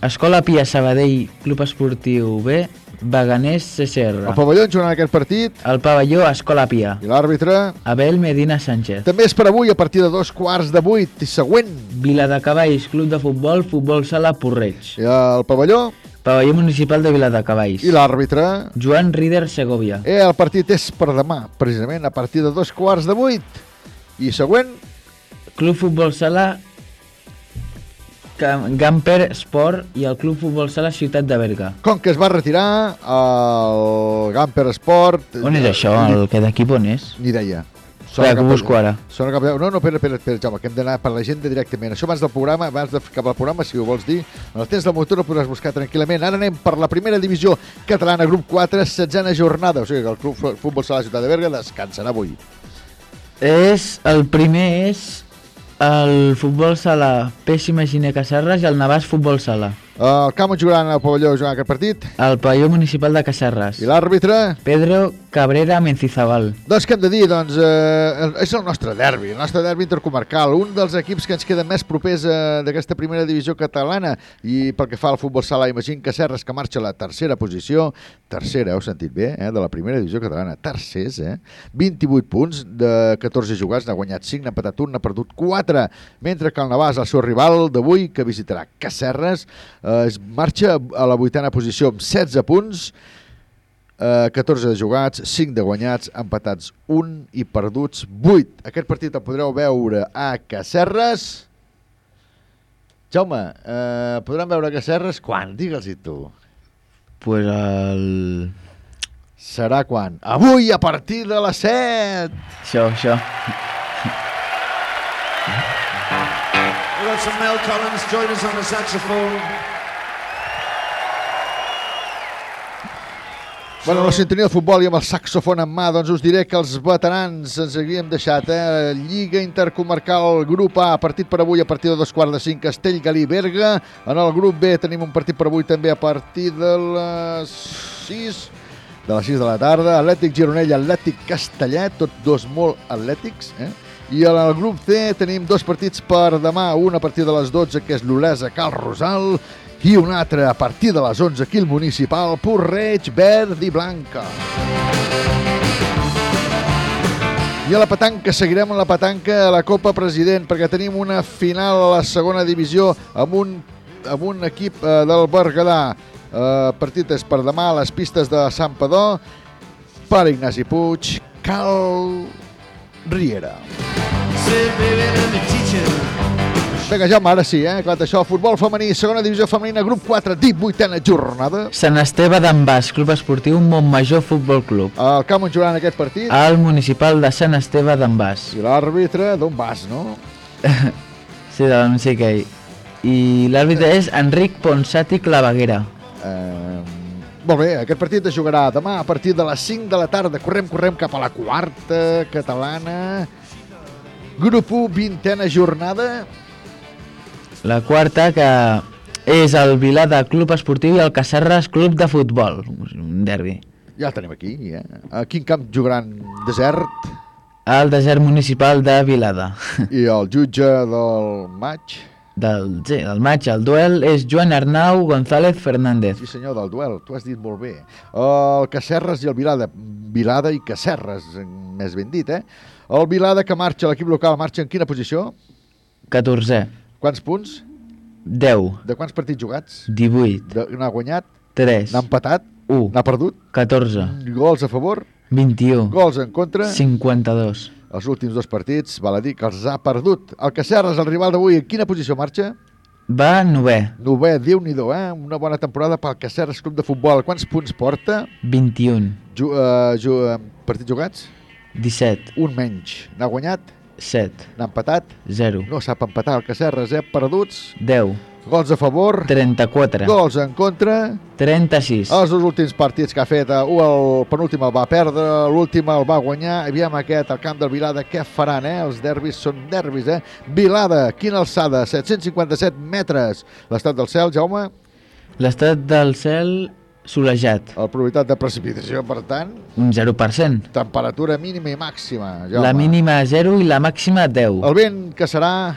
Escola Pia Sabadell, Club Esportiu B, Beganés CCR. El pavelló en jugarà aquest partit. El pavelló Escola Pia. I l'àrbitre... Abel Medina Sánchez. També és per avui a partir de dos quarts de vuit. I següent. Vila de Cavalls, Club de Futbol, Futbol Sala Porreig. I el pavelló... Pavelló Municipal de Vila de Cavalls. I l'àrbitre... Joan Rieder Segovia. Eh, el partit és per demà, precisament, a partir de dos quarts de vuit. I següent... Club Futbol Sala Gamper Sport i el Club Futbol Sala Ciutat de Berga. Com que es va retirar el Gamper Sport... On és això? El que d'equip on és? Ni idea. Espera, que ho busco ara. Sona cap... No, no, espera, espera, espera, Jaume, que hem d'anar per l'agenda directament. Això abans del programa, abans de cap al programa, si ho vols dir, en el temps del motor ho podràs buscar tranquil·lament. Ara anem per la primera divisió catalana, grup 4, setzena jornada. O sigui que el Club Fu- Futbol Sala Ciutat de Berga descansarà avui. És, el primer és el Futbol Sala Peix Imaginer Cacerres i el Navàs Futbol Sala. El camp jugaran el pavelló jugant aquest partit. El pavelló municipal de Cacerres. I l'àrbitre? Pedro Cabrera Mencizabal. Doncs què hem de dir? Doncs eh, és el nostre derbi, el nostre derbi intercomarcal, un dels equips que ens queda més propers eh, d'aquesta primera divisió catalana i pel que fa al futbol sala, imagina que Serres que marxa a la tercera posició, tercera, heu sentit bé, eh, de la primera divisió catalana, tercers, eh? 28 punts de 14 jugats, n'ha guanyat 5, n'ha empatat 1, n'ha perdut 4, mentre que el Navàs, el seu rival d'avui, que visitarà Cacerres, eh, es marxa a la vuitena posició amb 16 punts, eh, 14 de jugats, 5 de guanyats, empatats 1 i perduts 8. Aquest partit el podreu veure a Cacerres. Jaume, eh, podran veure a Cacerres quan? Digue'ls-hi tu. Pues el... Serà quan? Avui a partir de les 7. Això, això. We've got some Mel Collins join us on the saxophone. Bueno, la sintonia de futbol i amb el saxofon en mà, doncs us diré que els veterans ens havíem deixat, eh? Lliga Intercomarcal, grup A, partit per avui a partir de dos quarts de cinc, Castellgalí, Berga. En el grup B tenim un partit per avui també a partir de les 6 de les 6 de la tarda, Atlètic Gironell, Atlètic Castellet, tots dos molt atlètics, eh? I en el grup C tenim dos partits per demà, un a partir de les 12, que és l'Olesa Cal Rosal, i un altre a partir de les 11 aquí el municipal, Porreig, Verd i Blanca. I a la petanca, seguirem amb la petanca a la Copa President, perquè tenim una final a la segona divisió amb un, amb un equip eh, del Berguedà. Eh, partit és per demà a les pistes de Sant Padó, per Ignasi Puig, Cal Riera. Say, baby, Vinga, Jaume, ara sí, eh? Clar, això, futbol femení, segona divisió femenina, grup 4, 18a jornada. Sant Esteve d'en Bas, Club Esportiu Montmajor Futbol Club. El camp on jugaran aquest partit. Al municipal de Sant Esteve d'en Bas. I l'àrbitre d'on vas, no? Sí, de no sé què. I l'àrbitre és Enric Ponsati Claveguera. Eh, molt bé, aquest partit es jugarà demà a partir de les 5 de la tarda. Correm, correm cap a la quarta catalana. Grup 1, vintena jornada. La quarta, que és el Vilada Club Esportiu i el Cacerres Club de Futbol. Un derbi. Ja el tenim aquí, eh? A quin camp jugaran desert? Al desert municipal de Vilada. I el jutge del maig? Del, sí, del maig, el duel és Joan Arnau González Fernández. Sí senyor, del duel, tu has dit molt bé. El Cacerres i el Vilada. Vilada i Cacerres, més ben dit, eh? El Vilada que marxa, l'equip local marxa en quina posició? 14è. Quants punts? 10. De quants partits jugats? 18. De- N'ha guanyat? 3. N'ha empatat? 1. N'ha perdut? 14. Gols a favor? 21. Gols en contra? 52. Els últims dos partits, val a dir que els ha perdut. El Cacerres, el rival d'avui, en quina posició marxa? Va novè. Novè, déu nhi eh? Una bona temporada pel Cacerres Club de Futbol. Quants punts porta? 21. Ju uh, ju uh, partits jugats? 17. Un menys. N'ha guanyat? 7. N'ha empatat? 0. No sap empatar el Cacerres, eh? Perduts? 10. Gols a favor? 34. Gols en contra? 36. Els dos últims partits que ha fet, eh, un el penúltim el va perdre, l'últim el va guanyar, aviam aquest, el camp del Vilada, què faran, eh? Els derbis són derbis, eh? Vilada, quina alçada, 757 metres. L'estat del cel, Jaume? L'estat del cel solejat. La probabilitat de precipitació, per tant, Un 0%. temperatura mínima i màxima. Jaume. La mínima 0 i la màxima 10. El vent que serà,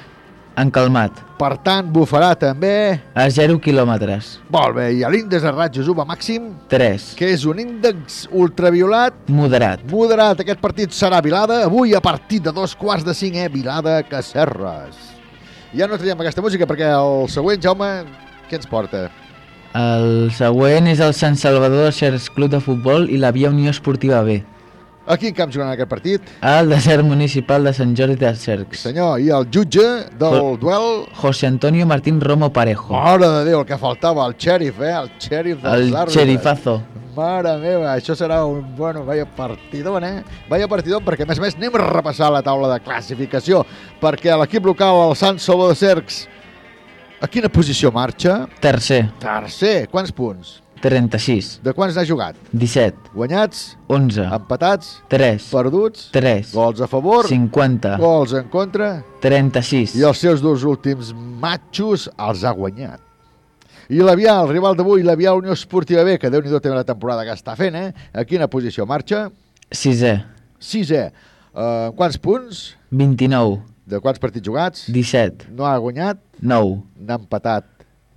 Encalmat. per tant, bufarà també... A 0 quilòmetres. Molt bé, i l'índex de rajos UVA màxim, 3. que és un índex ultraviolat Moderat. moderat. Aquest partit serà Vilada, avui a partir de dos quarts de cinc, eh? Vilada, Cacerres. Ja no traiem aquesta música perquè el següent, Jaume, què ens porta? El següent és el Sant Salvador Cercs Club de Futbol i la Via Unió Esportiva B. A quin camp jugaran aquest partit? Al desert municipal de Sant Jordi de Cercs. Senyor, i el jutge del Jo- duel... José Antonio Martín Romo Parejo. Mare de Déu, el que faltava, el xèrif, eh? El xèrif dels El àrbitres. xerifazo. Mare meva, això serà un... Bueno, vaya partidón, eh? Vaya partidón, perquè a més a més anem a repassar la taula de classificació, perquè l'equip local, el Sant Salvador de Cercs, a quina posició marxa? Tercer. Tercer. Quants punts? 36. De quants n'ha jugat? 17. Guanyats? 11. Empatats? 3. Perduts? 3. Gols a favor? 50. Gols en contra? 36. I els seus dos últims matxos els ha guanyat. I l'Avià, el rival d'avui, l'Avià Unió Esportiva B, que déu-n'hi-do també la temporada que està fent, eh? A quina posició marxa? Sisè. Sisè. Uh, quants punts? 29. De quants partits jugats? 17. No ha guanyat? 9. N'ha empatat?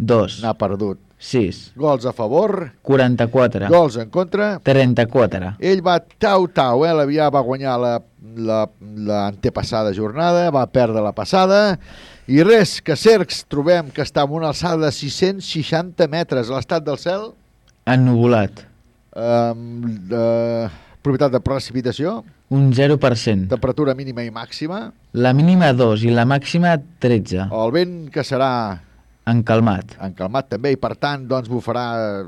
2. N'ha perdut? 6. Gols a favor? 44. Gols en contra? 34. Ell va tau-tau, eh? L'Avià va guanyar la, la, l'antepassada jornada, va perdre la passada, i res, que Cercs trobem que està en una alçada de 660 metres l'estat del cel, Ennuvolat. um, de, propietat de precipitació, Un 0%. temperatura mínima i màxima, La mínima 2 i la màxima 13. el vent que serà Encalmat. encalmat també i per tant doncs bufarà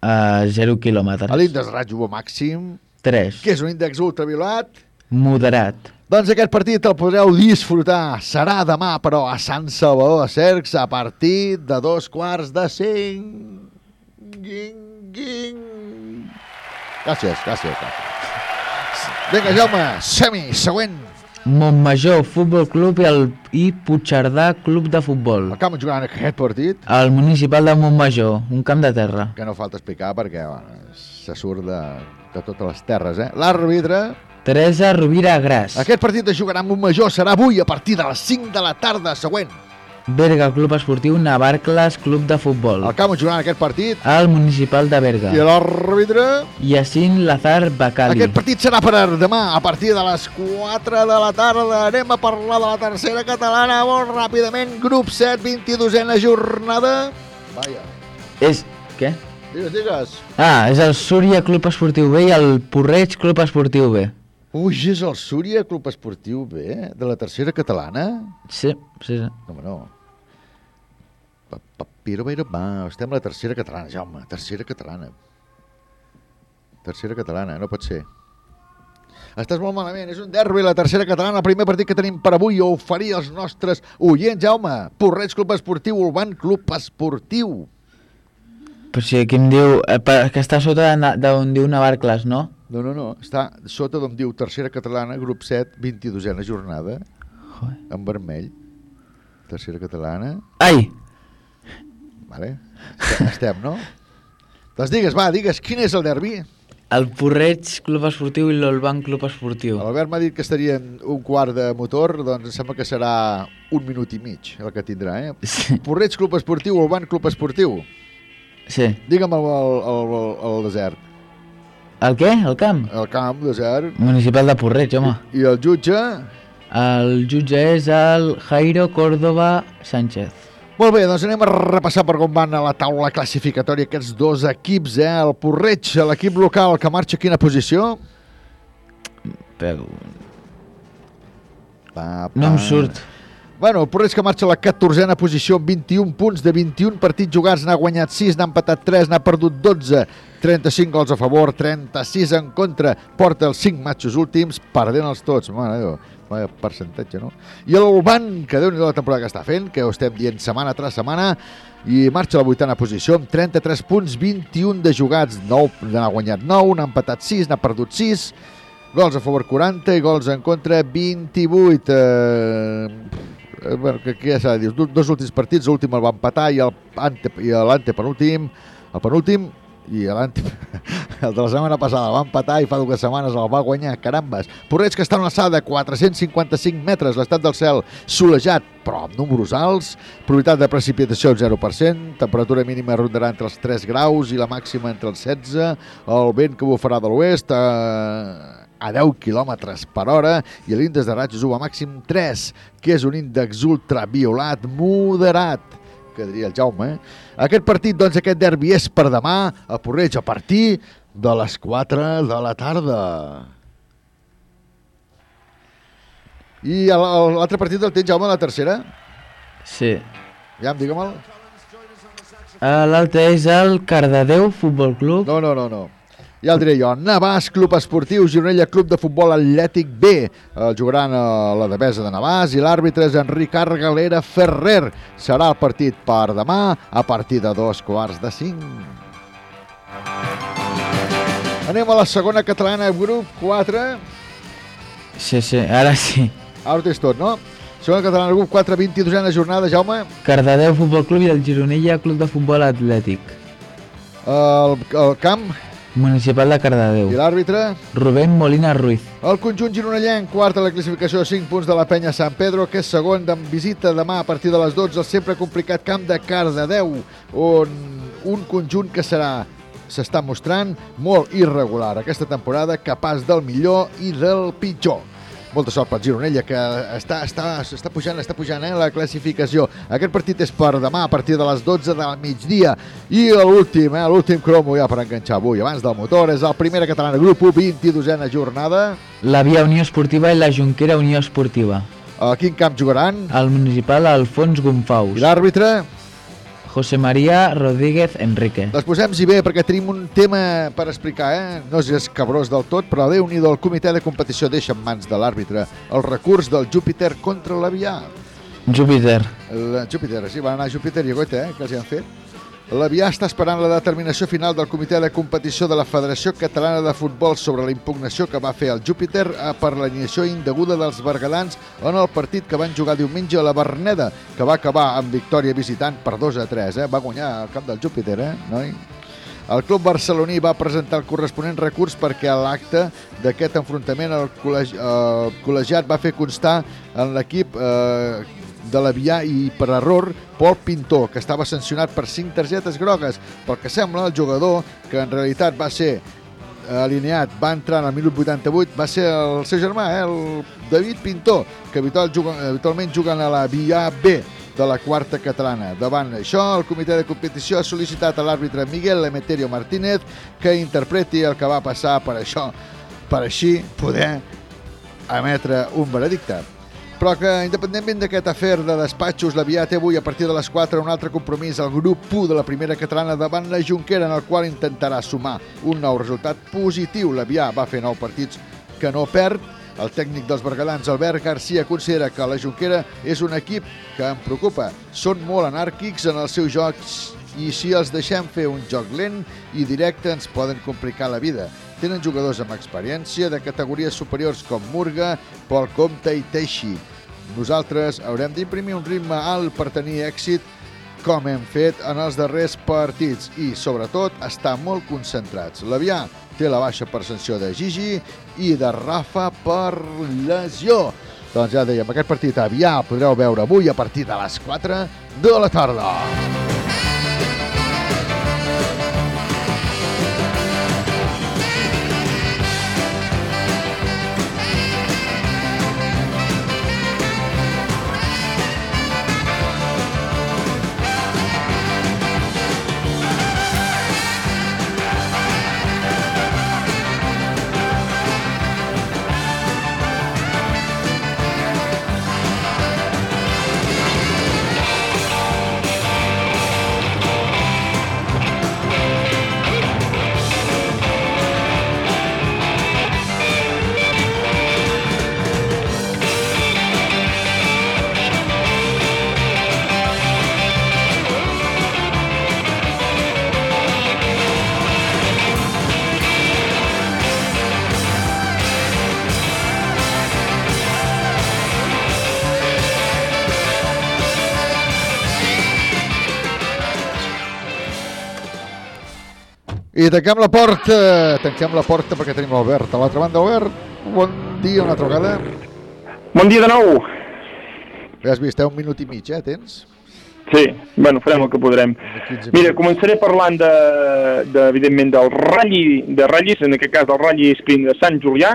A 0 quilòmetres. l'índex UV màxim, 3. que és un índex ultraviolat, Moderat. Doncs aquest partit el podreu disfrutar. Serà demà, però, a Sant Salvador de Cercs a partir de dos quarts de cinc. Guing, guing. Gràcies, gràcies, gràcies. Vinga, Jaume, som-hi, següent. Montmajor Futbol Club i, el, i Puigcerdà Club de Futbol. El camp jugaran aquest partit, El municipal de Montmajor, un camp de terra. que no falta explicar perquè bueno, se surt de, de totes les terres. Eh? L'àrbitre, Teresa Rovira Gras. aquest partit de jugarà amb un major serà avui a partir de les 5 de la tarda següent. Berga Club Esportiu Navarcles Club de Futbol. El camp jugaran aquest partit El municipal de Berga. i l'àrbitre... Yacine Lazar Bacali. Aquest partit serà per demà, a partir de les 4 de la tarda. Anem a parlar de la tercera catalana molt ràpidament. Grup 7, 22a jornada. Vaja. És... Què? Digues, digues. Ah, és el Súria Club Esportiu B i el Porreig Club Esportiu B. Ui, és el Súria Club Esportiu B, de la tercera catalana? Sí, sí. sí. No, no. Pa- pa- Piro, piro, va, estem a la tercera catalana, Jaume, tercera catalana. Tercera catalana, no pot ser. Estàs molt malament, és un derbi la tercera catalana, el primer partit que tenim per avui a oferir als nostres oients, Jaume. Porreig Club Esportiu, Urban Club Esportiu. Però si aquí em diu... Eh, que està sota d'on diu Navarcles, no? No, no, no, està sota d'on diu tercera catalana, grup 7, 22a jornada, en vermell. Tercera catalana. Ai! Vale. Estem, no? Doncs digues, va, digues, quin és el derbi? El Porreig Club Esportiu i l'Olban Club Esportiu. L'Albert m'ha dit que estarien un quart de motor, doncs em sembla que serà un minut i mig el que tindrà, eh? Sí. Porreig Club Esportiu, Urban Club Esportiu. Sí. Digue'm el, el, el, el desert. El què? El camp? El camp, desert. Municipal de Porreig, home. I el jutge? El jutge és el Jairo Córdoba Sánchez. Molt bé, doncs anem a repassar per com van a la taula classificatòria aquests dos equips, eh? El Porreig, l'equip local, que marxa a quina posició? Però... Pa, No em pa. surt. Bueno, el Porreig que marxa a la 14a posició amb 21 punts de 21 partits jugats, n'ha guanyat 6, n'ha empatat 3, n'ha perdut 12, 35 gols a favor, 36 en contra, porta els 5 matxos últims, perdent els tots, mare de Déu, vaya percentatge, no? I l'Urban, que déu nhi la temporada que està fent, que ho estem dient setmana tras setmana, i marxa a la vuitena posició amb 33 punts, 21 de jugats, 9, n'ha guanyat 9, n'ha empatat 6, n'ha perdut 6, gols a favor 40 i gols en contra 28. Eh, eh, bueno, que, què s'ha de dir? Dos últims partits, l'últim el va empatar i el ante, i l'antepenúltim, el penúltim, i el de la setmana passada va empatar i fa dues setmanes el va guanyar, carambes. Porreig que està a una de 455 metres, l'estat del cel solejat, però amb números alts, probabilitat de precipitació al 0%, temperatura mínima rondarà entre els 3 graus i la màxima entre els 16, el vent que bufarà de l'oest a, a 10 km per hora i l'índex de rajos UVA màxim 3, que és un índex ultraviolat moderat que diria el Jaume. Eh? Aquest partit, doncs, aquest derbi és per demà, a Porreig, a partir de les 4 de la tarda. I l'altre partit el tens, Jaume, la tercera? Sí. Ja, digue'm-el. Eh, L'altre és el Cardedeu Futbol Club. No, no, no, no. Ja el diré jo. Navàs, Club Esportiu, Gironella, Club de Futbol Atlètic B. El jugaran a la devesa de Navàs i l'àrbitre és Enric Argalera Ferrer. Serà el partit per demà a partir de dos quarts de cinc. Anem a la segona catalana, grup 4. Sí, sí, ara sí. Ara ho tens tot, no? Segona catalana, grup 4, 22a jornada, Jaume. Cardedeu Futbol Club i el Gironella Club de Futbol Atlètic. El, el camp Municipal de Cardedeu. i l'àrbitre. Rubén Molina Ruiz. El conjunt gironellenc, quart a la classificació, 5 punts de la penya Sant Pedro, que és segon de visita demà a partir de les 12 al sempre complicat camp de Cardedeu, on un conjunt que serà s'està mostrant molt irregular aquesta temporada, capaç del millor i del pitjor. Molta sort pel Gironella, que està, està, està pujant, està pujant eh, la classificació. Aquest partit és per demà, a partir de les 12 del migdia. I l'últim, eh, l'últim cromo ja per enganxar avui, abans del motor, és el primera catalana, grup 1, 22a jornada. La Via Unió Esportiva i la Junquera Unió Esportiva. A quin camp jugaran? El municipal Alfons Gonfaus. I l'àrbitre? José María Rodríguez Enrique. Doncs posem-hi bé, perquè tenim un tema per explicar, eh? No és escabrós del tot, però déu nhi el comitè de competició deixa en mans de l'àrbitre el recurs del Júpiter contra l'Avià. Júpiter. El Júpiter, sí, van anar a Júpiter i a Goethe, eh? Que els hi han fet. L'Avià està esperant la determinació final del comitè de competició de la Federació Catalana de Futbol sobre la impugnació que va fer el Júpiter eh, per l'animació indeguda dels bergadans en el partit que van jugar diumenge a la Berneda, que va acabar amb victòria visitant per 2 a 3. Eh? Va guanyar el camp del Júpiter, eh, noi? El club barceloní va presentar el corresponent recurs perquè a l'acte d'aquest enfrontament el, col·legi, el col·legiat va fer constar en l'equip eh, de l'Avià i per error Pol Pintor, que estava sancionat per 5 targetes grogues. Pel que sembla, el jugador, que en realitat va ser alineat, va entrar en el minut 88, va ser el seu germà, eh, el David Pintor, que habitual habitualment juguen a la Via B de la quarta catalana. Davant això, el comitè de competició ha sol·licitat a l'àrbitre Miguel Emeterio Martínez que interpreti el que va passar per això, per així poder emetre un veredicte. Però que, independentment d'aquest afer de despatxos, l'Avià té avui a partir de les 4 un altre compromís al grup 1 de la primera catalana davant la Junquera, en el qual intentarà sumar un nou resultat positiu. L'Avià va fer 9 partits que no perd. El tècnic dels bergadans, Albert Garcia, considera que la Junquera és un equip que em preocupa. Són molt anàrquics en els seus jocs i si els deixem fer un joc lent i directe ens poden complicar la vida. Tenen jugadors amb experiència de categories superiors com Murga, Pol Comte i Teixi. Nosaltres haurem d'imprimir un ritme alt per tenir èxit com hem fet en els darrers partits i, sobretot, estar molt concentrats. L'Avià té la baixa per sanció de Gigi i de Rafa per lesió. Doncs ja dèiem, aquest partit a Avià el podreu veure avui a partir de les 4 de la tarda. I tanquem la porta, tanquem la porta perquè tenim l'Albert. A l'altra banda, Albert, bon dia una altra vegada. Bon dia de nou. Ja has vist, eh? un minut i mig, eh, tens? Sí, bueno, farem el que podrem. Mira, començaré parlant de, de evidentment del ratll de ratllis, en aquest cas del ratll sprint de Sant Julià,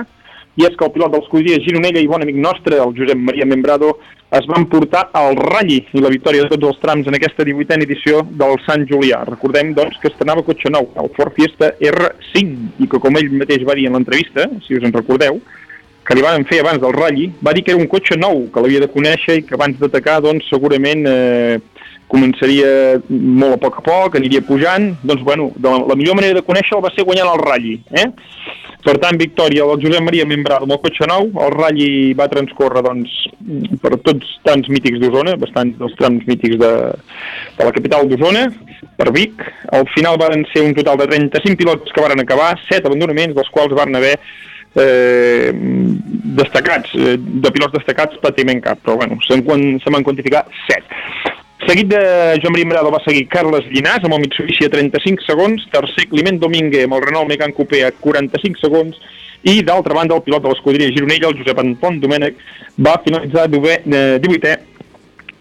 i és que el pilot dels Cudies Gironella i bon amic nostre, el Josep Maria Membrado, es van portar al ratll i la victòria de tots els trams en aquesta 18a edició del Sant Julià. Recordem, doncs, que estrenava cotxe nou, el Ford Fiesta R5, i que com ell mateix va dir en l'entrevista, si us en recordeu, que li van fer abans del ratll, va dir que era un cotxe nou, que l'havia de conèixer i que abans d'atacar, doncs, segurament eh, començaria molt a poc a poc, aniria pujant, doncs, bueno, la, la millor manera de conèixer-lo va ser guanyant el ratll, eh? Per tant, victòria del Josep Maria Membrado amb el cotxe nou, el ratll va transcórrer, doncs, per tots tants mítics d'Osona, bastants dels trams mítics de, de la capital d'Osona, per Vic. Al final van ser un total de 35 pilots que varen acabar, 7 abandonaments, dels quals van haver eh, destacats, eh, de pilots destacats pràcticament cap, però bueno, se m'han quantificat 7. Seguit de Joan Maria Merado va seguir Carles Llinàs amb el Mitsubishi a 35 segons, tercer Climent Domínguez amb el Renault Megane Coupé a 45 segons i d'altra banda el pilot de l'escuderia Gironella, el Josep Anton Domènech, va finalitzar 18è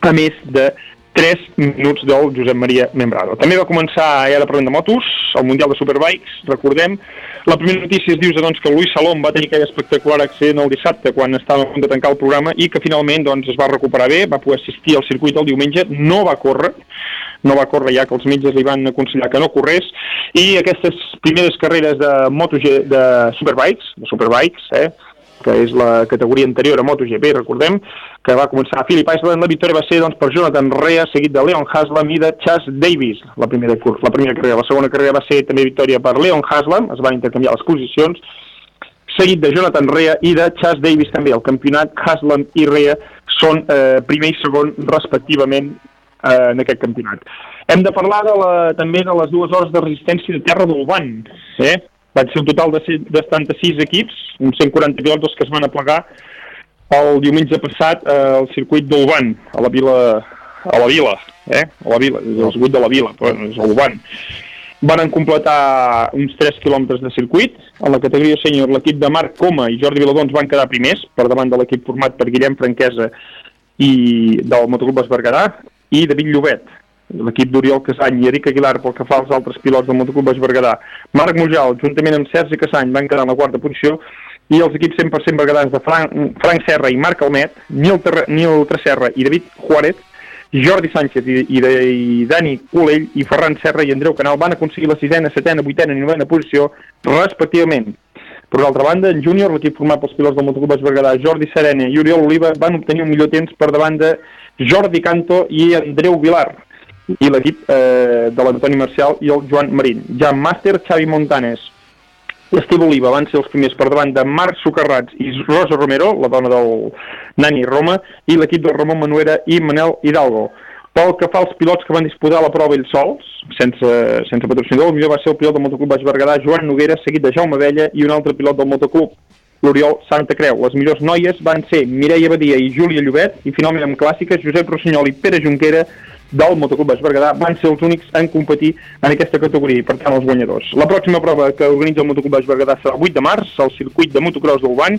a més de 3 minuts del Josep Maria Membrado. També va començar, ja ara parlem de motos, el Mundial de Superbikes, recordem. La primera notícia es diu doncs, que Luis Salom va tenir aquell espectacular accident el dissabte quan estava a punt de tancar el programa i que finalment doncs, es va recuperar bé, va poder assistir al circuit el diumenge, no va córrer, no va córrer ja que els metges li van aconsellar que no corrés i aquestes primeres carreres de MotoG, de Superbikes, de Superbikes, eh, que és la categoria anterior a MotoGP, recordem, que va començar a Phillip Island. La victòria va ser doncs, per Jonathan Rea, seguit de Leon Haslam i de Chas Davis, la primera, la primera carrera. La segona carrera va ser també victòria per Leon Haslam, es van intercanviar les posicions, seguit de Jonathan Rea i de Chas Davis també. El campionat Haslam i Rea són eh, primer i segon respectivament eh, en aquest campionat. Hem de parlar de la, també de les dues hores de resistència de terra d'Olvan. Eh? Van ser un total de, de 76 equips, uns 140 pilots els que es van aplegar el diumenge passat eh, al circuit d'Olvan, a la vila, a la vila, eh? A la vila, és el circuit de la vila, però és Olvan. Van completar uns 3 quilòmetres de circuit. En la categoria sènior, l'equip de Marc Coma i Jordi Viladons van quedar primers, per davant de l'equip format per Guillem Franquesa i del Motoclub Esbergarà, i David Llobet, l'equip d'Oriol Casany i Eric Aguilar pel que fa als altres pilots del Motoclub Baix Berguedà. Marc Mujal, juntament amb Sergi Casany, van quedar en la quarta posició i els equips 100% berguedans de Frank, Frank Serra i Marc Almet, Nil, Terra, Nil Tresserra i David Juárez, Jordi Sánchez i, i, i Dani Colell i Ferran Serra i Andreu Canal van aconseguir la sisena, setena, vuitena i novena posició respectivament. Per altra banda, en júnior, l'equip format pels pilots del Motoclub Baix Berguedà, Jordi Serena i Oriol Oliva, van obtenir un millor temps per davant de Jordi Canto i Andreu Vilar i l'equip eh, de l'Antoni Marcial i el Joan Marín. Ja en màster, Xavi Montanes i Oliva van ser els primers per davant de Marc Socarrats i Rosa Romero, la dona del Nani Roma, i l'equip del Ramon Manuera i Manel Hidalgo. Pel que fa als pilots que van disputar la prova ells sols, sense, sense patrocinador, el millor va ser el pilot del motoclub Baix Berguedà, Joan Noguera, seguit de Jaume Vella i un altre pilot del motoclub, l'Oriol Santa Creu. Les millors noies van ser Mireia Badia i Júlia Llobet, i finalment amb clàssiques, Josep Rossinyol i Pere Junquera, del Motoclub Baix Berguedà van ser els únics en competir en aquesta categoria i per tant els guanyadors. La pròxima prova que organitza el Motoclub Baix Berguedà serà el 8 de març al circuit de motocross d'Olvan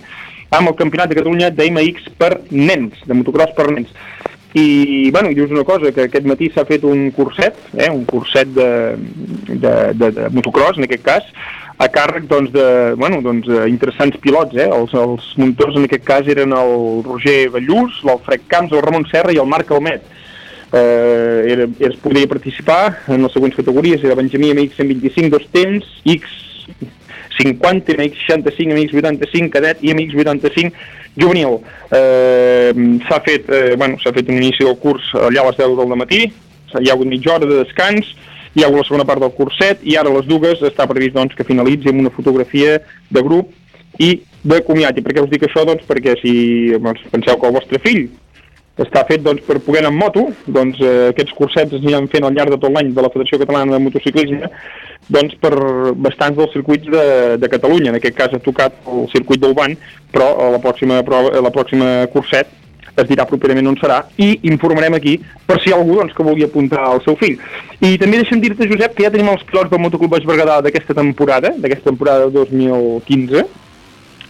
amb el Campionat de Catalunya d'MX per nens, de motocross per nens. I, bueno, dius una cosa, que aquest matí s'ha fet un curset, eh, un curset de, de, de, de motocross, en aquest cas, a càrrec doncs, de, bueno, doncs, interessants pilots. Eh? Els, els muntors en aquest cas eren el Roger Ballús, l'Alfred Camps, el Ramon Serra i el Marc Almet. Eh, era, es podia participar en les següents categories, era Benjamí MX 125, dos temps, X50, MX65, MX85, cadet i MX85 juvenil. Eh, s'ha fet, eh, bueno, s'ha fet un inici del curs allà a les 10 del matí, hi ha hagut mitja hora de descans, hi ha hagut la segona part del curset i ara a les dues està previst doncs, que finalitzi amb una fotografia de grup i de comiat. I per què us dic això? Doncs perquè si doncs, penseu que el vostre fill està fet doncs, per poder anar amb moto, doncs eh, aquests cursets aniran fent al llarg de tot l'any de la Federació Catalana de Motociclisme doncs, per bastants dels circuits de, de Catalunya. En aquest cas ha tocat el circuit d'Olvan, però a la pròxima, prova, a la pròxima curset es dirà properament on serà, i informarem aquí per si hi ha algú doncs, que vulgui apuntar el seu fill. I també deixa'm dir-te, Josep, que ja tenim els pilots del Motoclub Baix Berguedà d'aquesta temporada, d'aquesta temporada 2015,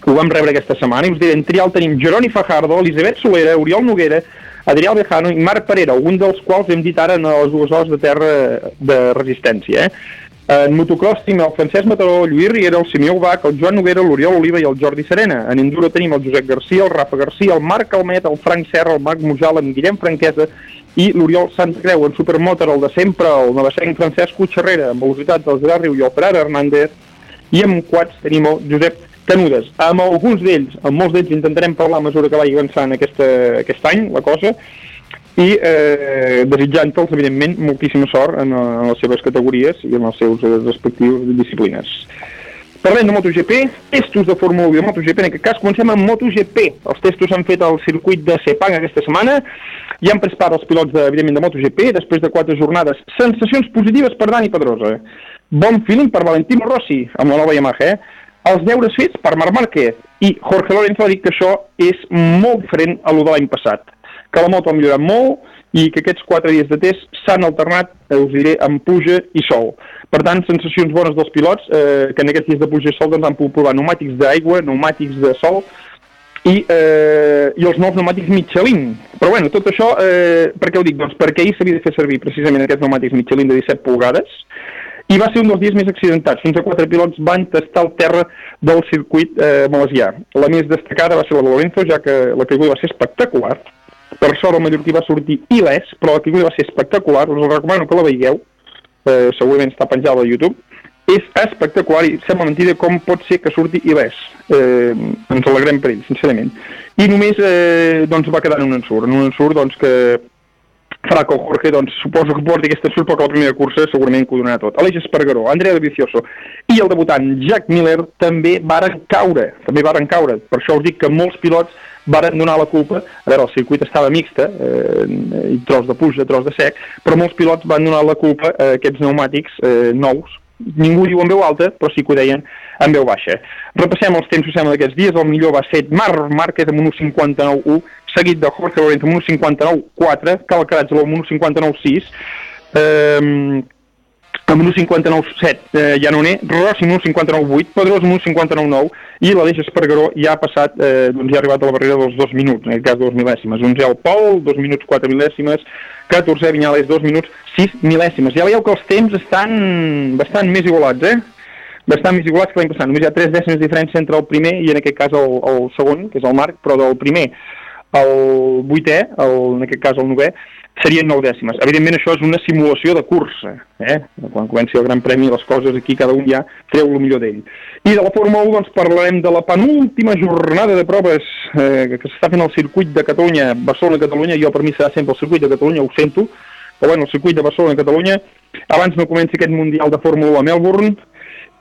ho vam rebre aquesta setmana, i us diré, en trial tenim Jeroni Fajardo, Elisabet Solera, Oriol Noguera, Adrià Bejano i Marc Parera, un dels quals hem dit ara en les dues hores de terra de resistència. Eh? En motocross tenim el Francesc Mataró, Lluís Riera, el Simeó Bach, el Joan Noguera, l'Oriol Oliva i el Jordi Serena. En enduro tenim el Josep Garcia, el Rafa Garcia, el Marc Almet, el Frank Serra, el Marc Mujal, en Guillem Franquesa i l'Oriol Santa Creu. En supermotor, el de sempre, el navacenc Francesc Cotxerrera, amb velocitat del Gerard Riu i el Pere Hernández. I amb quads tenim el Josep Canudes. Amb alguns d'ells, amb molts d'ells intentarem parlar a mesura que vagi avançant aquesta, aquest any, la cosa, i eh, desitjant-los, evidentment, moltíssima sort en, eh, en les seves categories i en les seus eh, respectives disciplines. Parlem de MotoGP, testos de Fórmula 1 i de MotoGP, en aquest cas comencem amb MotoGP. Els testos s'han fet al circuit de Sepang aquesta setmana, i han pres part els pilots, de, evidentment, de MotoGP, després de quatre jornades. Sensacions positives per Dani Pedrosa. Bon feeling per Valentino Rossi, amb la nova Yamaha, eh? Els deures fets per Marc Márquez i Jorge Lorenzo ha dit que això és molt diferent a lo de l'any passat, que la moto ha millorat molt i que aquests quatre dies de test s'han alternat, eh, us diré, amb pluja i sol. Per tant, sensacions bones dels pilots, eh, que en aquests dies de pluja i sol doncs, han pogut provar pneumàtics d'aigua, pneumàtics de sol i, eh, i els nous pneumàtics Michelin. Però bueno, tot això, eh, per què ho dic? Doncs perquè ahir s'havia de fer servir precisament aquests pneumàtics Michelin de 17 pulgades i va ser un dels dies més accidentats. Fins a quatre pilots van tastar el terra del circuit eh, malasià. La més destacada va ser la de Lorenzo, ja que la caiguda va ser espectacular. Per sort el mallorquí va sortir il·lès, però la caiguda va ser espectacular. Us recomano que la veieu, eh, segurament està penjada a YouTube. És espectacular i sembla mentida com pot ser que surti il·lès. Eh, ens alegrem per ell, sincerament. I només eh, doncs, va quedar en un ensurt, en un ensurt doncs, que el Jorge, doncs, suposo que porti aquesta ensurt, però que la primera cursa segurament que ho donarà tot. Aleix Espargaró, Andrea Vicioso i el debutant Jack Miller també varen caure, també varen caure. Per això us dic que molts pilots varen donar la culpa, a veure, el circuit estava mixta, eh, i tros de puja, tros de sec, però molts pilots van donar la culpa a aquests pneumàtics eh, nous, ningú diu en veu alta, però sí que ho deien en veu baixa. Repassem els temps, sembla, d'aquests dies. El millor va ser Marc Márquez amb un 1.59.1, seguit de Jorge Lorenzo amb un 1.59.4, Cal Caratge amb un 1.59.6, eh, amb un 59.7 eh, Janone, Rossi amb un 59.8, Pedrós amb un 59.9 i l'Aleix Espargaró ja ha passat, eh, doncs ja ha arribat a la barrera dels dos minuts, en aquest cas dos mil·lèsimes. 11 el Pol, dos minuts 4 mil·lèsimes, 14 Vinyales, dos minuts 6 mil·lèsimes. Ja veieu que els temps estan bastant més igualats, eh? Bastant més igualats que l'any passat. Només hi ha 3 dècimes de diferència entre el primer i en aquest cas el, el segon, que és el Marc, però del primer el vuitè, el, en aquest cas el novè, serien 9 dècimes. Evidentment això és una simulació de cursa, eh? Quan comenci el Gran Premi les coses aquí cada un ja treu el millor d'ell. I de la Fórmula 1 doncs parlarem de la penúltima jornada de proves eh, que s'està fent al circuit de Catalunya, Barcelona-Catalunya, jo per mi serà sempre el circuit de Catalunya, ho sento, però bueno, el circuit de Barcelona-Catalunya, abans no comenci aquest Mundial de Fórmula 1 a Melbourne,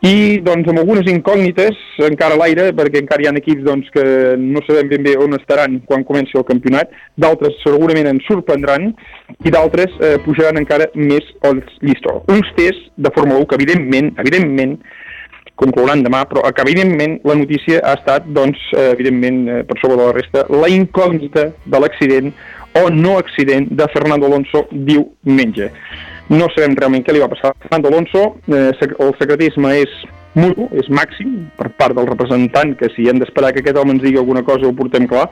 i doncs amb algunes incògnites encara a l'aire, perquè encara hi ha equips doncs, que no sabem ben bé on estaran quan comenci el campionat, d'altres segurament ens sorprendran i d'altres eh, pujaran encara més els llistó. Uns tests de Fórmula 1 que evidentment, evidentment, conclouran demà, però que evidentment la notícia ha estat, doncs, eh, evidentment, eh, per sobre de la resta, la incògnita de l'accident o no accident de Fernando Alonso diumenge. No sabem realment què li va passar. A Fernando Alonso, eh, el secretisme és mutu, és màxim, per part del representant, que si hem d'esperar que aquest home ens digui alguna cosa ho portem clar,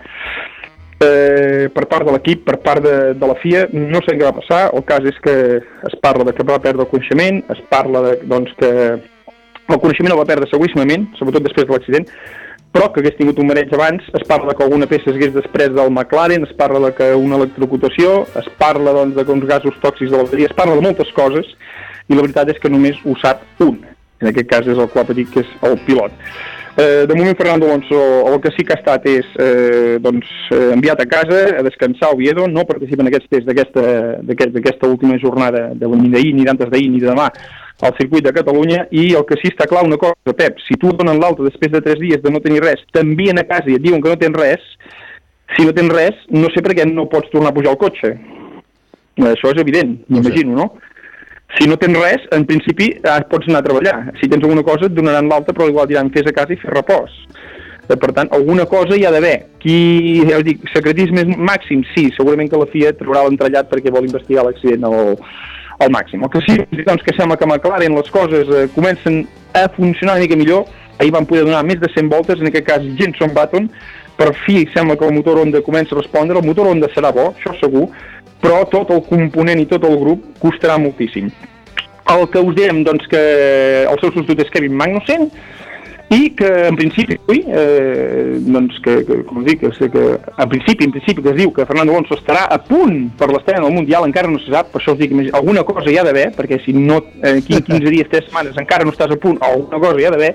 eh, per part de l'equip, per part de, de la FIA, no sé què va passar, el cas és que es parla de que va perdre el coneixement, es parla de, doncs, que el coneixement el va perdre seguríssimament, sobretot després de l'accident, però que hagués tingut un mareig abans, es parla que alguna peça s'hagués després del McLaren, es parla de que una electrocutació, es parla doncs, de que uns gasos tòxics de la bateria, es parla de moltes coses, i la veritat és que només ho sap un. En aquest cas és el qual petit, que és el pilot. Eh, de moment Fernando Alonso el que sí que ha estat és eh, doncs, eh, enviat a casa a descansar a Oviedo, no participa en aquests tests d'aquesta d'aquest- d'aquesta última jornada de ni d'ahir, ni d'antes d'ahir, ni de demà al circuit de Catalunya i el que sí està clar una cosa, Pep, si tu donen l'alta després de 3 dies de no tenir res, t'envien a casa i et diuen que no tens res, si no tens res, no sé per què no pots tornar a pujar al cotxe. Això és evident, m'imagino, no? Si no tens res, en principi eh, pots anar a treballar. Si tens alguna cosa et donaran l'alta, però igual diran fes a casa i fer repòs. Eh, Per tant, alguna cosa hi ha d'haver. Qui, ja us dic, secretisme màxim, sí, segurament que la FIA trobarà l'entrellat perquè vol investigar l'accident al, al màxim. El que sí, doncs, que sembla que a McLaren les coses eh, comencen a funcionar una mica millor. Ahir van poder donar més de 100 voltes, en aquest cas Jenson Button. Per fi sembla que el motor Honda comença a respondre. El motor Honda serà bo, això segur, però tot el component i tot el grup costarà moltíssim. El que us dèiem, doncs, que el seu substitut és Kevin Magnussen, i que en principi, ui, eh, doncs que, que, com dic, que, que en principi, en principi que es diu que Fernando Alonso estarà a punt per l'estrena del Mundial, encara no se sap, per això us dic, alguna cosa hi ha d'haver, perquè si no, eh, aquí en 15 dies, 3 setmanes, encara no estàs a punt, alguna cosa hi ha d'haver,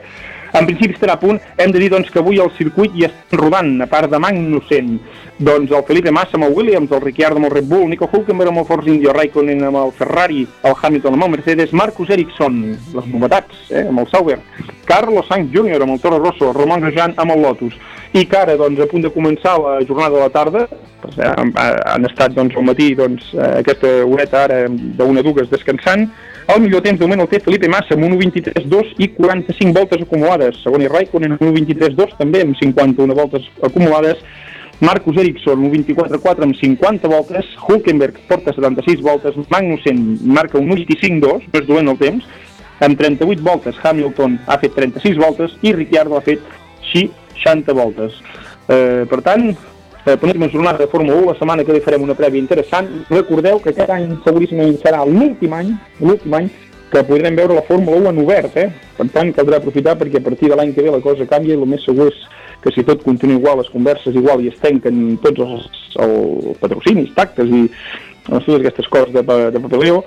en principi estarà a punt, hem de dir doncs, que avui el circuit ja està rodant, a part de Magnussen, doncs el Felipe Massa amb el Williams, el Ricciardo amb el Red Bull, Nico Hulkenberg amb el Force India, Raikkonen amb el Ferrari, el Hamilton amb el Mercedes, Marcus Ericsson, les novetats, eh, amb el Sauber, Carlos Sainz Jr. amb el Toro Rosso, Roman Grosjean amb el Lotus, i que ara, doncs, a punt de començar la jornada de la tarda, doncs, eh, han, estat, doncs, al matí, doncs, eh, aquesta horeta ara d'una dues descansant, el millor temps de moment el té Felipe Massa amb 1.23.2 i 45 voltes acumulades. Segon i Raikkonen amb 1.23.2 també amb 51 voltes acumulades. Marcus Ericsson, 1.24.4 amb 50 voltes. Hulkenberg porta 76 voltes. Magnussen marca un 1.25.2, no és dolent el temps. Amb 38 voltes Hamilton ha fet 36 voltes i Ricciardo ha fet 60 voltes. Eh, per tant, eh, penúltima jornada de Fórmula 1, la setmana que ve farem una prèvia interessant. Recordeu que aquest any seguríssimament serà l'últim any, l'últim any que podrem veure la Fórmula 1 en obert, eh? Per tant, caldrà aprofitar perquè a partir de l'any que ve la cosa canvia i el més segur és que si tot continua igual, les converses igual i es tanquen tots els, els patrocinis, tactes i doncs, totes aquestes coses de, de papeleo,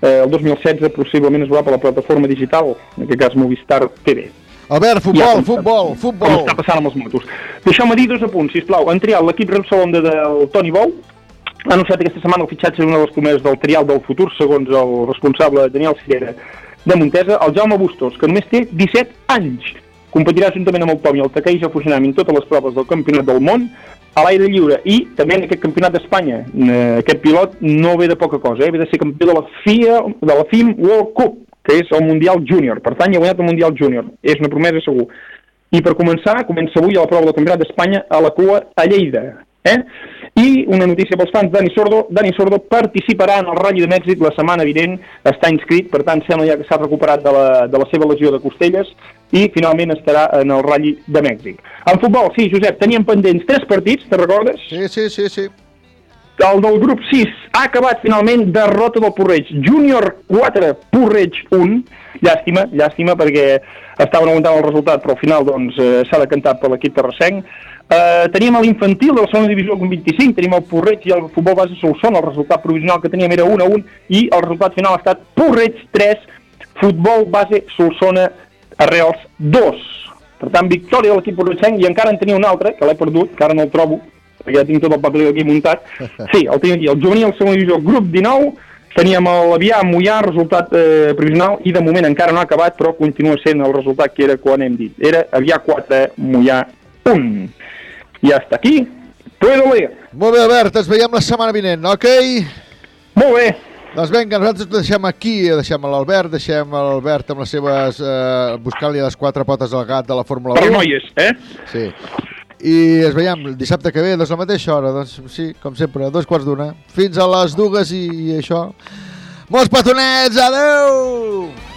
eh, el 2016 possiblement es veurà per la plataforma digital, en aquest cas Movistar TV. Albert, futbol, futbol, futbol. Com està passant amb els motos. Deixeu-me dir dos apunts, sisplau. Han triat l'equip Repsol Honda del Toni Bou, ha anunciat aquesta setmana el fitxatge d'una de les primeres del trial del futur, segons el responsable Daniel Cirera de Montesa, el Jaume Bustos, que només té 17 anys. Competirà juntament amb el Tom i el Takei Fusionam en totes les proves del Campionat del Món a l'aire lliure i també en aquest Campionat d'Espanya. Eh, Aquest pilot no ve de poca cosa, eh? ve de ser campió de la FIA, de la FIM World Cup, que és el Mundial Júnior. Per tant, ja ha guanyat el Mundial Júnior. És una promesa segur. I per començar, comença avui a la prova del Campionat d'Espanya a la cua a Lleida. Eh? I una notícia pels fans, Dani Sordo. Dani Sordo participarà en el Rally de Mèxic la setmana vinent, està inscrit, per tant sembla ja que s'ha recuperat de la, de la seva lesió de costelles i finalment estarà en el Rally de Mèxic. En futbol, sí, Josep, teníem pendents tres partits, te recordes? Sí, sí, sí, sí. El del grup 6 ha acabat finalment derrota del Porreig. Júnior 4, Porreig 1. Llàstima, llàstima, perquè estaven aguantant el resultat, però al final doncs, eh, s'ha decantat per l'equip terrassenc. Eh, teníem l'infantil de la segona divisió com 25, tenim el Porreig i el futbol base Solsona, el resultat provisional que teníem era 1 a 1 i el resultat final ha estat Porreig 3, futbol base Solsona Arrels 2. Per tant, victòria de l'equip porretxenc i encara en tenia un altre, que l'he perdut, que ara no el trobo, ja tinc tot el paper aquí muntat. Sí, el tenim aquí, el juvenil segona divisió, grup 19, teníem l'Avià Mollà, resultat eh, provisional, i de moment encara no ha acabat, però continua sent el resultat que era quan hem dit. Era Avià 4, Mollà 1. Ja està aquí. Puedo leer. Molt bé, Albert, ens veiem la setmana vinent, ok? Molt bé. Doncs vinga, nosaltres ho deixem aquí, deixem l'Albert, deixem l'Albert amb les seves... Eh, buscant-li les quatre potes al gat de la Fórmula 1. Per noies, eh? Sí. I es veiem el dissabte que ve, doncs la mateixa hora, doncs sí, com sempre, a dos quarts d'una. Fins a les dues i, i això. Molts petonets, adeu!